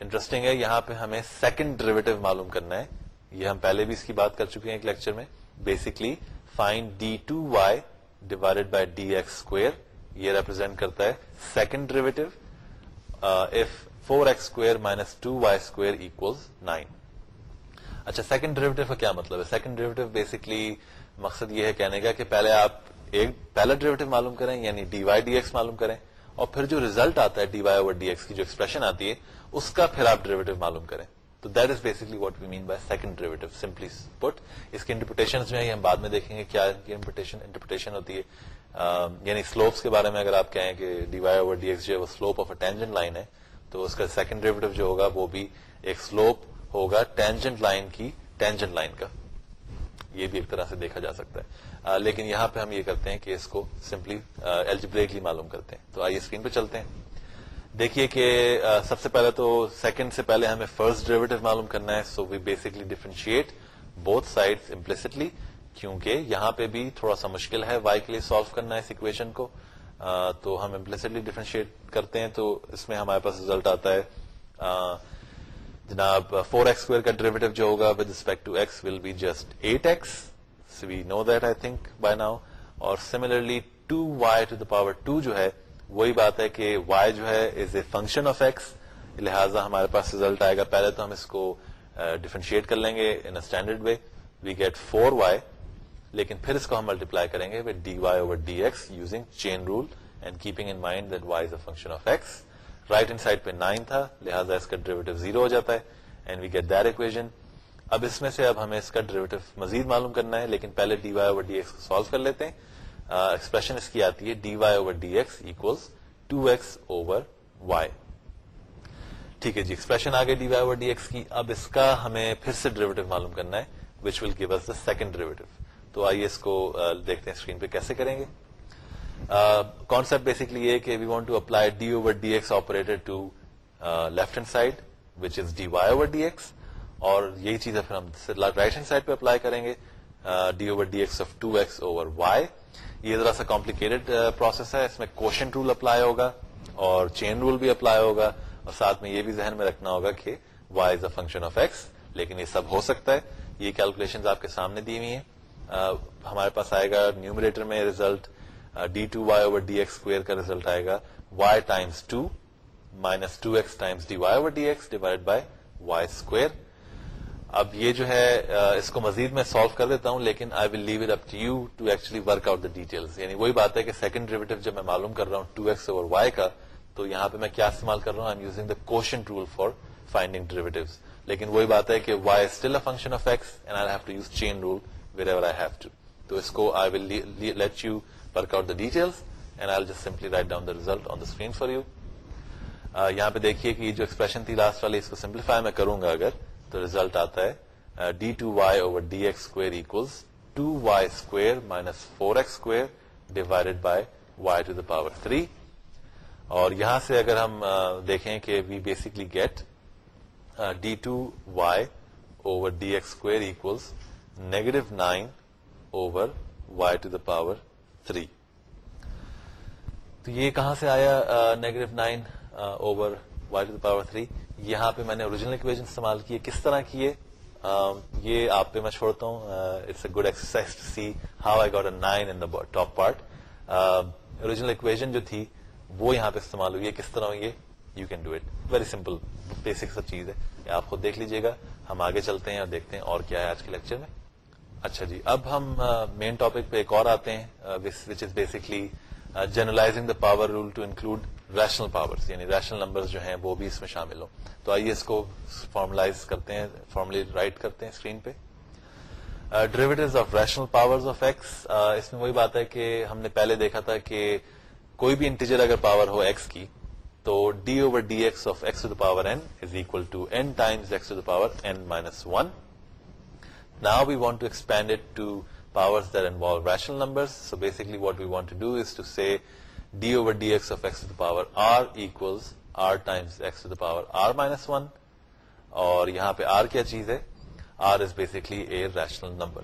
انٹرسٹنگ ہے یہاں پہ ہمیں سیکنڈ ڈریویٹو معلوم کرنا ہے یہ ہم پہلے بھی اس کی بات کر چکے ہیں ایک لیکچر میں basically find d two y divide by d x square یہ ریپرزینٹ کرتا ہے. Second derivative of four x square minus two y square equal nine اچھا سیکنڈ ڈریویٹو کا کیا مطلب ہے؟ سیکنڈ ڈریویٹو بیسکلی مقصد یہ ہے کہنے کا کہ پہلے آپ ایک پہلا ڈریویٹو معلوم کریں یعنی ڈی وائی ڈی ایکس معلوم کریں، اور پھر جو ریزلٹ آتا ہے d y over d x کی، جو ایکسپریشن آتی ہے، اس کا پھر آپ ڈریویٹو معلوم کریں۔ تو that is basically what we mean by second derivative simply put اس کی انٹرپریٹیشن جو ہے ہم بعد میں دیکھیں گے کیا انٹرپریٹیشن ہوتی ہے۔ یعنی سلوپس کے بارے میں اگر آپ کہیں کہ d y over d x جو ہے وہ slope of a tangent line ہے، تو اس کا سیکنڈ ڈریویٹو جو ہوگا وہ بھی ایک سلوپ ہوگا ٹینجنٹ لائن کی ٹینجنٹ لائن کا۔ یہ بھی ایک طرح سے دیکھا جا سکتا ہے۔ لیکن یہاں پہ ہم یہ کرتے ہیں کہ اس کو سمپلی ایلجبریکلی معلوم کرتے ہیں۔ تو آئیے اسکرین پہ چلتے ہیں۔ دیکھیے کہ سب سے پہلے تو سیکنڈ سے پہلے ہمیں فرسٹ ڈریویٹو معلوم کرنا ہے۔ So we basically differentiate both side implicitly کیونکہ یہاں پہ بھی تھوڑا سا مشکل ہے وائی کے لیے سالو کرنا ہے اس اکویشن کو۔ تو ہم امپلسٹلی ڈیفرنشیٹ کرتے ہیں، تو اس میں ہمارے پاس ریزلٹ آتا ہے۔ جناب فور ایکس اسکوئر کا ڈریویٹو جو ہوگا with respect to x will be just eight x we know that I think by now اور similarly to y to the power two جو ہے، وہی بات ہے کہ وائی جو ہے is a function of x لہٰذا ہمارے پاس ریزلٹ آئے گا۔ پہلے تو ہم اس کو ڈیفرنشیٹ کر لیں گے in standard way we get four y لیکن پھر اس کو ہم ملٹیپلائی کریں گے with d y over d x using chain rule and keeping in mind that y is a function of x right hand side پہ nine تھا، لہٰذا اس کا ڈریویٹو زیرو ہو جاتا ہے and we get that equation اب اس میں سے اب ہمیں اس کا ڈریویٹو مزید معلوم کرنا ہے، لیکن پہلے d y over d x solve کر لیتے ہیں۔ ایکسپریشن اس کی آتی ہے d y over d x equal two x over y ٹھیک ہے جی ایکسپریشن آگے d y over d x کی۔ اب اس کا ہمیں پھر سے ڈریویٹو معلوم کرنا ہے which will give us the second derivative تو آئیے اس کو دیکھتے ہیں اسکرین پہ کیسے کریں گے۔ کانسپٹ بیسکلی یہ کہ we want to apply d over d x operator to left hand side which is d y over d x اور یہی چیز ہے پھر ہم رائٹ ہینڈ سائڈ پہ اپلائی کریں گے d over d x of two x over y یہ ذرا سا کمپلیکیٹڈ پروسیس ہے۔ اس میں کوشن رول اپلائی ہوگا اور چین رول بھی اپلائی ہوگا۔ اور ساتھ میں یہ بھی ذہن میں رکھنا ہوگا کہ y is a function of x لیکن یہ سب ہو سکتا ہے۔ یہ کیلکولیشن آپ کے سامنے دی ہوئی ہیں۔ ہمارے پاس آئے گا نیومریٹر میں result d two y over d x square کا ریزلٹ آئے گا y times two minus two x times d y over d x divide by y square اب یہ جو ہے اس کو مزید میں سالو کر دیتا ہوں، لیکن I will leave it up to you to actually work out the details یعنی وہی بات ہے کہ سیکنڈ ڈریویٹو جب میں معلوم کر رہا ہوں ٹو ایکس اوور وائی کا، تو یہاں پہ میں کیا استعمال کر رہا ہوں؟ I am using the quotient rule for finding derivative لیکن وہی بات ہے کہ y still a function of x and I have to use chain rule wherever I have to تو اس کو I will let you work out the details and I just simply write down the result on the screen for you یہاں پہ دیکھیے کہ یہ جو expression تھی لاسٹ والی اس کو سمپلیفائی میں کروں گا اگر تو ریزلٹ آتا ہے d two y over d x square equals to y square minus four x square divided by y to the power three اور یہاں سے اگر ہم دیکھیں کہ we basically get d two y over d x square equals negative nine over y to the power three تو یہ کہاں سے آیا negative nine over y to the power three یہاں پہ میں نے اوریجنل اکویژن استعمال کیے. کس طرح کیے؟ یہ آپ پہ میں چھوڑتا ہوں. It's a good exercise to see how I got a nine in the top part original equation جو تھی، وہ یہاں پہ استعمال ہوئی ہے. کس طرح ہوئی ہے you can do it very simple basic سب چیز ہے. آپ خود دیکھ لیجیے گا. ہم آگے چلتے ہیں اور دیکھتے ہیں اور کیا ہے آج کے لیکچر میں. اچھا جی اب ہم مین ٹاپک پہ ایک اور آتے ہیں which is basically generalizing the power rule to include rational power یعنی ریشنل نمبر جو ہیں وہ بھی اس میں شامل ہو تو آئیے اس کو فارملائز کرتے ہیں فارملی رائٹ کرتے ہیں اسکرین پہ۔ Derivatives of rational power of x اس میں وہی بات ہے کہ ہم نے پہلے دیکھا تھا کہ کوئی بھی انٹیجر اگر پاور ہو ایکس کی، تو d over d x of x to the power n is equal to n times x to the power n minus one now we want to expand it to powers that involve rational numbers. So basically what we want to do is to say d over dx of x to the power r equals r times x to the power r minus 1 اور یہاں پہ are کیا چیز ہے r is basically a rational number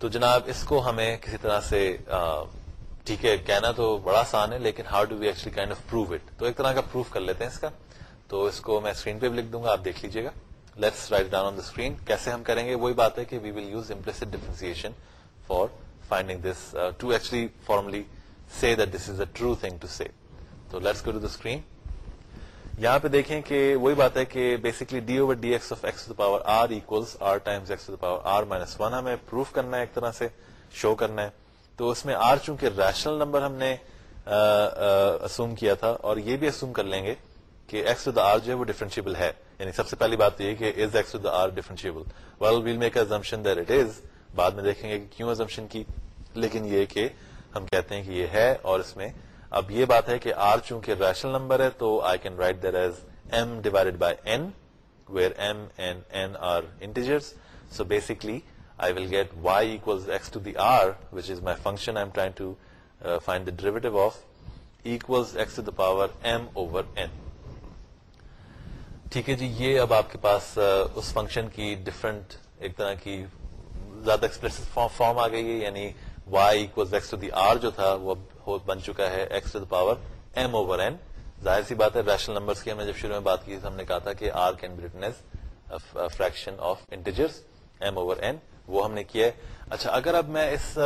تو جناب اس کو ہمیں کسی طرح سے ٹھیک ہے کہنا تو بڑا آسان ہے لیکن how do we actually kind of prove it تو ایک طرح کا پروف کر لیتے ہیں اس کا تو اس کو میں اسکرین پہ بھی لکھ دوں گا آپ دیکھ لیجیے گا let's write down on the screen کیسے ہم کریں گے؟ وہی بات ہے کہ we will use implicit differentiation for finding this to actually formally see that this is a true thing to see تو let's go to the screen یہاں پہ دیکھیں کہ وہی بات ہے کہ basically d over d x of x power r equals r times x power r minus one ہمیں پروف کرنا ہے ایک طرح سے شو کرنا ہے۔ تو اس میں آر چونکہ ریشنل نمبر ہم نے uh, uh, اسوم کیا تھا اور یہ بھی اسوم کر لیں گے کہ ایکس ٹو دا آر جو ہے وہ ڈیفرنشیبل ہے۔ یعنی سب سے پہلی بات یہ کہ is x to the r differentiable well we'll make assumption that it is بعد میں دیکھیں گے کہ کیوں ازمپشن کی. لیکن یہ کہ ہم کہتے ہیں کہ یہ ہے اور اس میں اب یہ بات ہے کہ آر چونکہ ریشنل نمبر ہے تو I can write r as m divided by n where m and n are integers so basically I will get y x to the r which is my function I'm trying to find the derivative of equals x to the power m over n ٹھیک ہے جی یہ اب آپ کے پاس اس function کی ڈفرنٹ ایک طرح کی زیادہ ایکسپریس فارم آ گئی ہے یعنی y equals x to the r جو تھا، وہ بن چکا ہے x to the power m over n ظاہر سی بات ہے ریشنل نمبرس کی ہم نے جب شروع میں بات کی، ہم نے کہا تھا کہ r can be written as fraction of integers m over n وہ ہم نے کیا ہے۔ اچھا اگر اب میں اس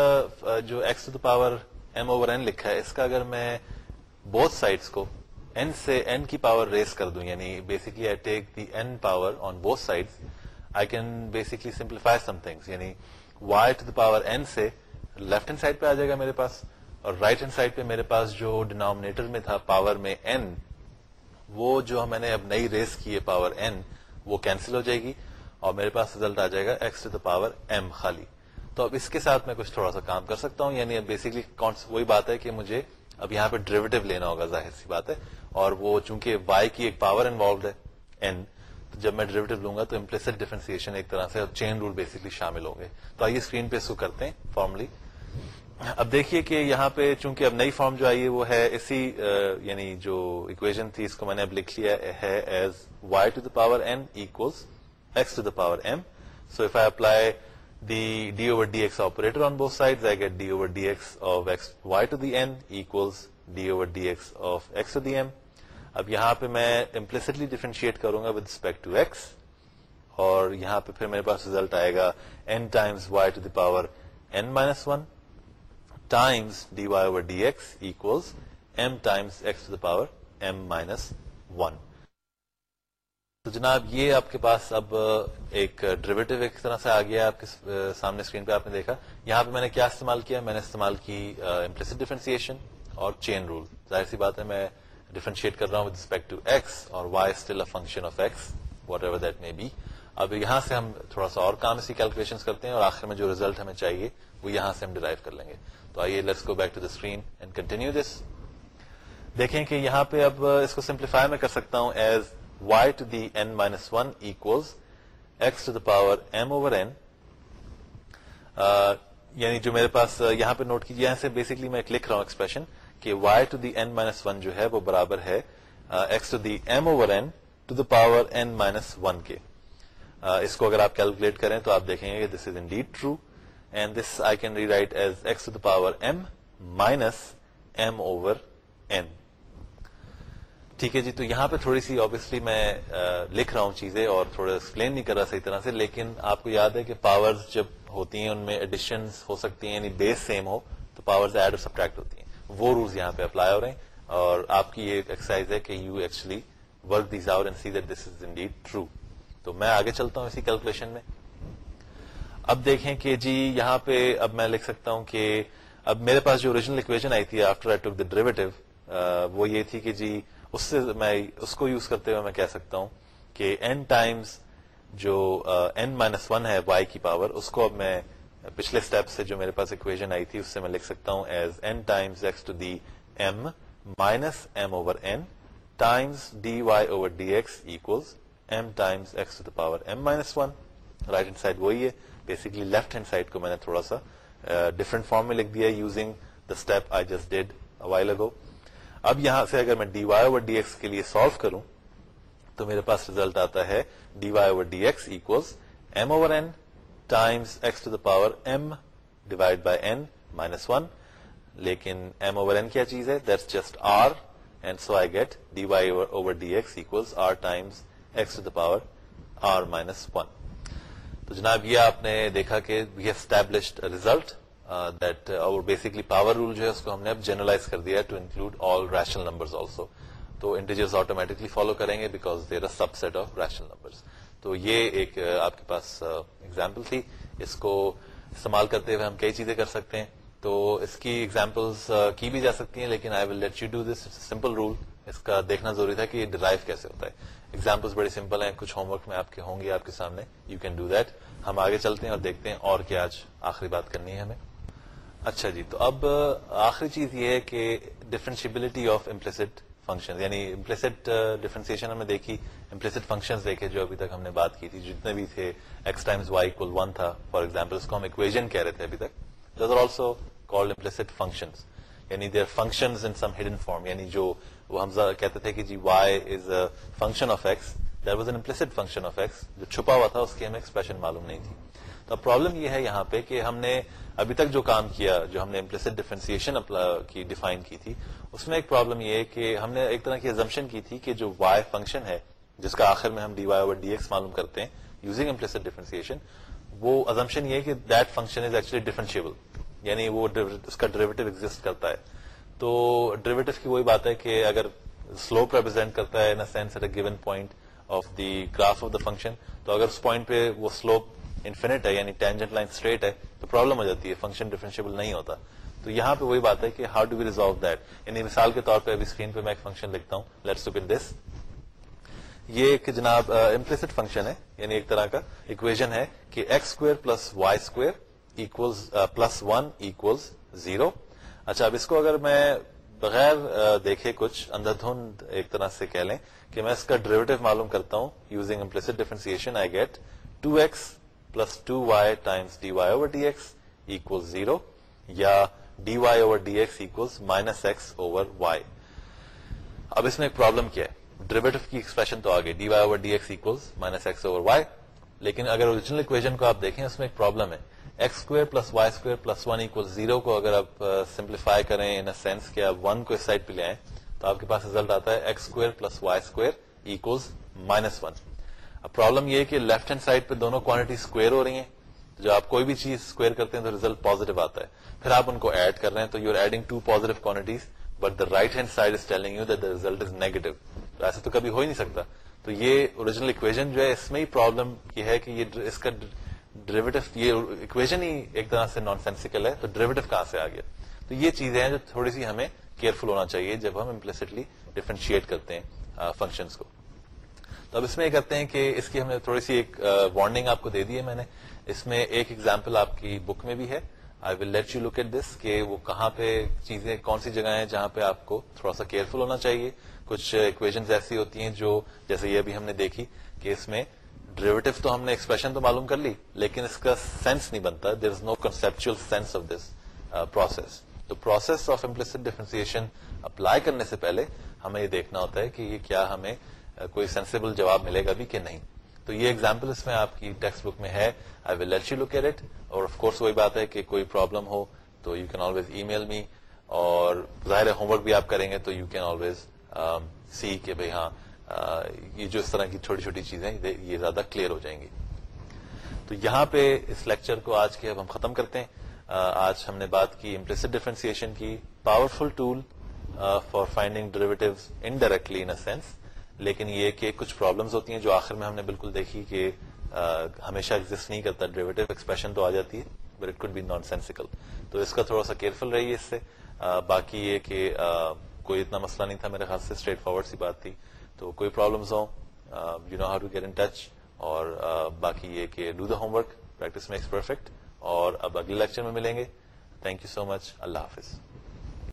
جو x to the power m over n لکھا ہے، اس کا اگر میں بہت سائڈس کو این سے این کی پاور ریس کر دوں یعنی basically I take the n power on both side I can basically simplify some things یعنی y to the power n سے لیفٹ ہینڈ سائڈ پہ آ جائے گا میرے پاس، اور رائٹ ہینڈ سائڈ پہ میرے پاس جو ڈینامنیٹر میں تھا پاور میں این وہ جو میں نے اب نئی ریس کی ہے پاور این وہ کینسل ہو جائے گی اور میرے پاس ریزلٹ آ جائے گا x to the power m خالی۔ تو اب اس کے ساتھ میں کچھ تھوڑا سا کام کر سکتا ہوں یعنی بیسکلی وہی بات ہے کہ مجھے اب یہاں پہ ڈریویٹو لینا ہوگا، ظاہر سی بات ہے۔ اور وہ چونکہ وائی کی ایک پاور انوالوڈ ہے این تو جب میں ڈریویٹو لوں گا تو امپلسڈ ڈیفرنسیشن ایک طرح سے چین رول بیسکلی شامل ہوں گے۔ تو آئیے اسکرین پہ اس کو کرتے ہیں فارملی اب دیکھیے کہ یہاں پہ چونکہ اب نئی فارم جو آئی ہے وہ ہے اسی یعنی جو اکویژن تھی، اس کو میں نے اب لکھ لیا ہے as y to the power n x to the power m so if I apply the d over d x operator on both side I get d over d x of x y to the n equals d over d x of x اب یہاں پہ میں implicitly differentiate کروں گا with respect to x اور یہاں پہ پھر میرے پاس ریزلٹ آئے گا n times y to the power n minus one times d y over d x equals m times x to the power m minus one تو جناب یہ آپ کے پاس اب ایک ڈریویٹو ایک طرح سے آ گیا آپ کے سامنے اسکرین پہ آپ نے دیکھا۔ یہاں پہ میں نے کیا استعمال کیا؟ میں نے استعمال کی امپلسٹ ڈیفرنسیشن اور چین رول ظاہر سی بات ہے، میں ڈیفرنشیٹ کر رہا ہوں ود رسپیکٹ ٹو ایکس اور y still a function of x whatever that may be be اب یہاں سے ہم تھوڑا سا اور کام اسی کیلکولیشن کرتے ہیں اور آخر میں جو ریزلٹ ہمیں چاہیے، وہ یہاں سے ہم ڈرائیو کر لیں گے۔ تو آئیے let's go back to the screen and continue this دیکھیں کہ یہاں پہ اب اس کو سمپلیفائی میں کر سکتا ہوں as y to the n minus one equals x to the power m over n یعنی جو میرے پاس یہاں پہ نوٹ کیجیے یہاں سے بیسکلی میں ایک لکھ رہا ہوں ایکسپریشن کہ y to the n minus one جو ہے وہ برابر ہے x to the m over n to the power n minus one کے اس کو اگر آپ کیلکولیٹ کریں تو آپ دیکھیں گے this is indeed true and this I can rewrite as x to the power m minus m over n ٹھیک ہے جی تو یہاں پہ تھوڑی سی آبیسلی میں لکھ رہا ہوں چیزیں اور تھوڑا ایکسپلین نہیں کر رہا صحیح طرح سے، لیکن آپ کو یاد ہے کہ پاور جب ہوتی ہیں، ان میں ایڈیشن ہو سکتی ہیں یعنی بیس سیم ہو، تو پاور ایڈ اور سبٹریکٹ ہوتی ہیں۔ وہ رولس یہاں پہ اپلائی ہو رہے ہیں اور آپ کی یہ ایکسرسائز ہے کہ you actually work these out and see that this is in true تو میں آگے چلتا ہوں اسی کیلکولیشن میں۔ اب دیکھیں کہ جی یہاں پہ اب میں لکھ سکتا ہوں کہ اب میرے پاس جو اوریجنل اکویژن آئی تھی آفٹر آئی ٹوک دا ڈریویٹو وہ یہ تھی کہ جی اس سے میں اس کو یوز کرتے ہوئے میں کہہ سکتا ہوں کہ این ٹائمس جو این مائنس ون ہے وائی کی پاور اس کو اب میں پچھلے اسٹیپ سے جو میرے پاس اکویژن آئی تھی اس سے میں لکھ سکتا ہوں as n times x to the m minus m over n times d y over d x equals m times x to the power m minus one right hand side وہی ہے basically left hand side کو میں نے تھوڑا سا different form میں لکھ دیا using the step I just did while ago اب یہاں سے اگر میں d y over d x کے لیے سالو کروں، تو میرے پاس ریزلٹ آتا ہے d y over d x equals m over n times x to the power m divide by n minus one لیکن ایم اوور این کیا چیز ہے؟ That's just r and so I get d y over d x equals r times x to the power r minus one تو جناب یہ آپ نے دیکھا کہ we have established result that اور بیسکلی پاور رول جو ہے، اس کو ہم نے اب جنرلائز کر دیا to include all rational number also تو انٹیجرز آٹومیٹکلی فالو کریں گے because there are subset of rational number تو یہ ایک آپ کے پاس ایگزامپل تھی۔ اس کو استعمال کرتے ہوئے ہم کئی چیزیں کر سکتے ہیں۔ تو اس کی ایگزامپلس کی بھی جا سکتی ہیں، لیکن I will let you do this simple rule اس کا دیکھنا ضروری تھا کہ یہ ڈرائیو کیسے ہوتا ہے۔ ایگزامپلس بڑی سمپل ہیں، کچھ ہوم ورک میں آپ کے ہوں گے، آپ کے سامنے۔ یو کین ڈو دیٹ ہم آگے چلتے ہیں اور دیکھتے ہیں اور کیا آج آخری بات کرنی ہے ہمیں۔ اچھا جی تو اب آخری چیز یہ ہے کہ ڈفرینشیبلٹی آف امپلسٹ فنکشن یعنی امپلسٹ ڈفرینسیشن ہم نے دیکھی امپلسٹ فنکشن دیکھے جو ابھی تک ہم نے بات کی تھی، جتنے بھی تھے x times y equal one تھا فار ایگزامپل اس کو ہم اکویژن کہہ رہے تھے ابھی تک۔ These are also called implicit function یعنی there function in some hidden form یعنی جو وہ ہم کہتے تھے کہ جی y is a function of x there was an implicit function of x جو چھپا ہوا تھا، اس کی ہمیں ایکسپریشن معلوم نہیں تھی۔ تو پرابلم یہ ہے یہاں پہ کہ ہم نے ابھی تک جو کام کیا، جو ہم نے امپلسٹ ڈیفرنسیشن کی ڈیفائن کی تھی، اس میں ایک پرابلم یہ ہے کہ ہم نے ایک طرح کی ازمپشن کی تھی کہ جو وائی فنکشن ہے، جس کا آخر میں ہم D Y over D X معلوم کرتے ہیں یوزنگ امپلسٹ ڈیفرنسیشن وہ ازمپشن یہ ہے کہ that function is actually differentiable یعنی وہ اس کا ڈریویٹو ایگزٹ کرتا ہے۔ تو ڈریویٹو کی وہی بات ہے کہ اگر سلوپ ریپرزینٹ کرتا ہے in sense at a given point of the graph of the function تو اگر اس پوائنٹ پہ وہ سلوپ انفینٹ ہے یعنی ٹینجنٹ لائن اسٹریٹ ہے، تو پرابلم ہو جاتی ہے فنکشن ڈیفرنشیبل نہیں ہوتا۔ تو یہاں پہ وہی بات ہے کہ how do we resolve that یعنی مثال کے طور پہ ابھی اسکرین پہ میں ایک فنکشن لکھتا ہوں لیٹس ٹو دس یہ ایک جناب امپلسٹ فنکشن ہے یعنی ایک طرح کا اکویژن ہے کہ x square plus y square plus one equals zero اچھا اب اس کو اگر میں بغیر دیکھے کچھ اندر دھند ایک طرح سے کہہ لیں کہ میں اس کا ڈریویٹو معلوم کرتا ہوں using implicit differentiation I get two x plus two y times d y over d x equal zero یا d y over d x equals minus x over y اب اس میں ایک پرابلم کیا ہے؟ ڈریویٹو کی ایکسپریشن تو آگے d y over d x equals minus x over y لیکن اگر اوریجنل اکویژن کو آپ دیکھیں، اس میں ایک پرابلم ہے۔ X square plus y square plus one equal zero کو اگر آپ سمپلیفائی کریں ان سینس کہ آپ ون کو اس سائڈ پہ لے آئیں، تو آپ کے پاس ریزلٹ آتا ہے x square plus y square equals minus one اب پرابلم یہ کہ لیفٹ ہینڈ سائڈ پہ دونوں کوانٹٹی اسکوئر ہو رہی ہیں۔ جو آپ کوئی بھی چیز اسکوئر کرتے ہیں تو ریزلٹ پازیٹو آتا ہے۔ پھر آپ ان کو ایڈ کر رہے ہیں تو you are adding two positive quantities but the right hand side is telling you that the result is negative تو ایسا تو کبھی ہو ہی نہیں سکتا۔ تو یہ اوریجنل اکویژن جو ہے، اس میں ہی پرابلم یہ ہے کہ یہ اس کا ڈریویٹو یہ اکویژن ہی ایک طرح سے نان سینسیکل ہے۔ تو ڈریویٹو کہاں سے آ گیا؟ تو یہ چیزیں ہیں جو تھوڑی سی ہمیں کیئرفل ہونا چاہیے جب ہم امپلسٹلی ڈیفرینشیٹ کرتے ہیں فنکشنس کو۔ تو اب اس میں یہ کرتے ہیں کہ اس کی ہم نے تھوڑی سی ایک وارننگ آپ کو دے دی ہے میں نے۔ اس میں ایک ایگزامپل آپ کی بک میں بھی ہے۔ I will let you look at this کہ وہ کہاں پہ چیزیں، کون سی جگہ ہیں جہاں پہ آپ کو تھوڑا سا کیئرفل ہونا چاہیے۔ کچھ اکویژن ایسی ہوتی ہیں جو جیسے یہ بھی ہم نے دیکھی کہ اس میں ڈریویٹو تو ہم نے ایکسپریشن تو معلوم کر لی، لیکن اس کا سینس نہیں بنتا۔ There is no conceptual sense of this process تو process of implicit differentiation apply کرنے سے پہلے ہمیں یہ دیکھنا ہوتا ہے کہ یہ کیا ہمیں کوئی سینسیبل جواب ملے گا بھی کہ نہیں۔ تو یہ ایگزامپل اس میں آپ کی ٹیکسٹ بک میں ہے۔ I will let you look at it اور آف کورس وہی بات ہے کہ کوئی پرابلم ہو تو you can always e mail me اور ظاہر ہوم ورک بھی آپ کریں گے تو یو کین آلویز سی کہ بھائی ہاں یہ جو اس طرح کی چھوٹی چھوٹی چیزیں یہ زیادہ کلیئر ہو جائیں گی۔ تو یہاں پہ اس لیکچر کو آج کے اب ہم ختم کرتے ہیں۔ آج ہم نے بات کی امپلسٹ ڈیفرنسیشن کی powerful tool for finding derivative indirectly in sense لیکن یہ کہ کچھ پرابلمس ہوتی ہیں جو آخر میں ہم نے بالکل دیکھی کہ ہمیشہ ایگزٹ نہیں کرتا ڈریویٹو ایکسپریشن تو آ جاتی ہے but it could be nonsensical تو اس کا تھوڑا سا کیئرفل رہیے اس سے۔ باقی یہ کہ کوئی اتنا مسئلہ نہیں تھا میرے خیال سے اسٹریٹ فارورڈ سی بات تھی۔ تو کوئی پرابلمس ہوں you know how to get in touch اور باقی یہ کہ do the homework practice makes perfect اور اب اگلے لیکچر میں ملیں گے۔ تھینک یو سو مچ اللہ حافظ۔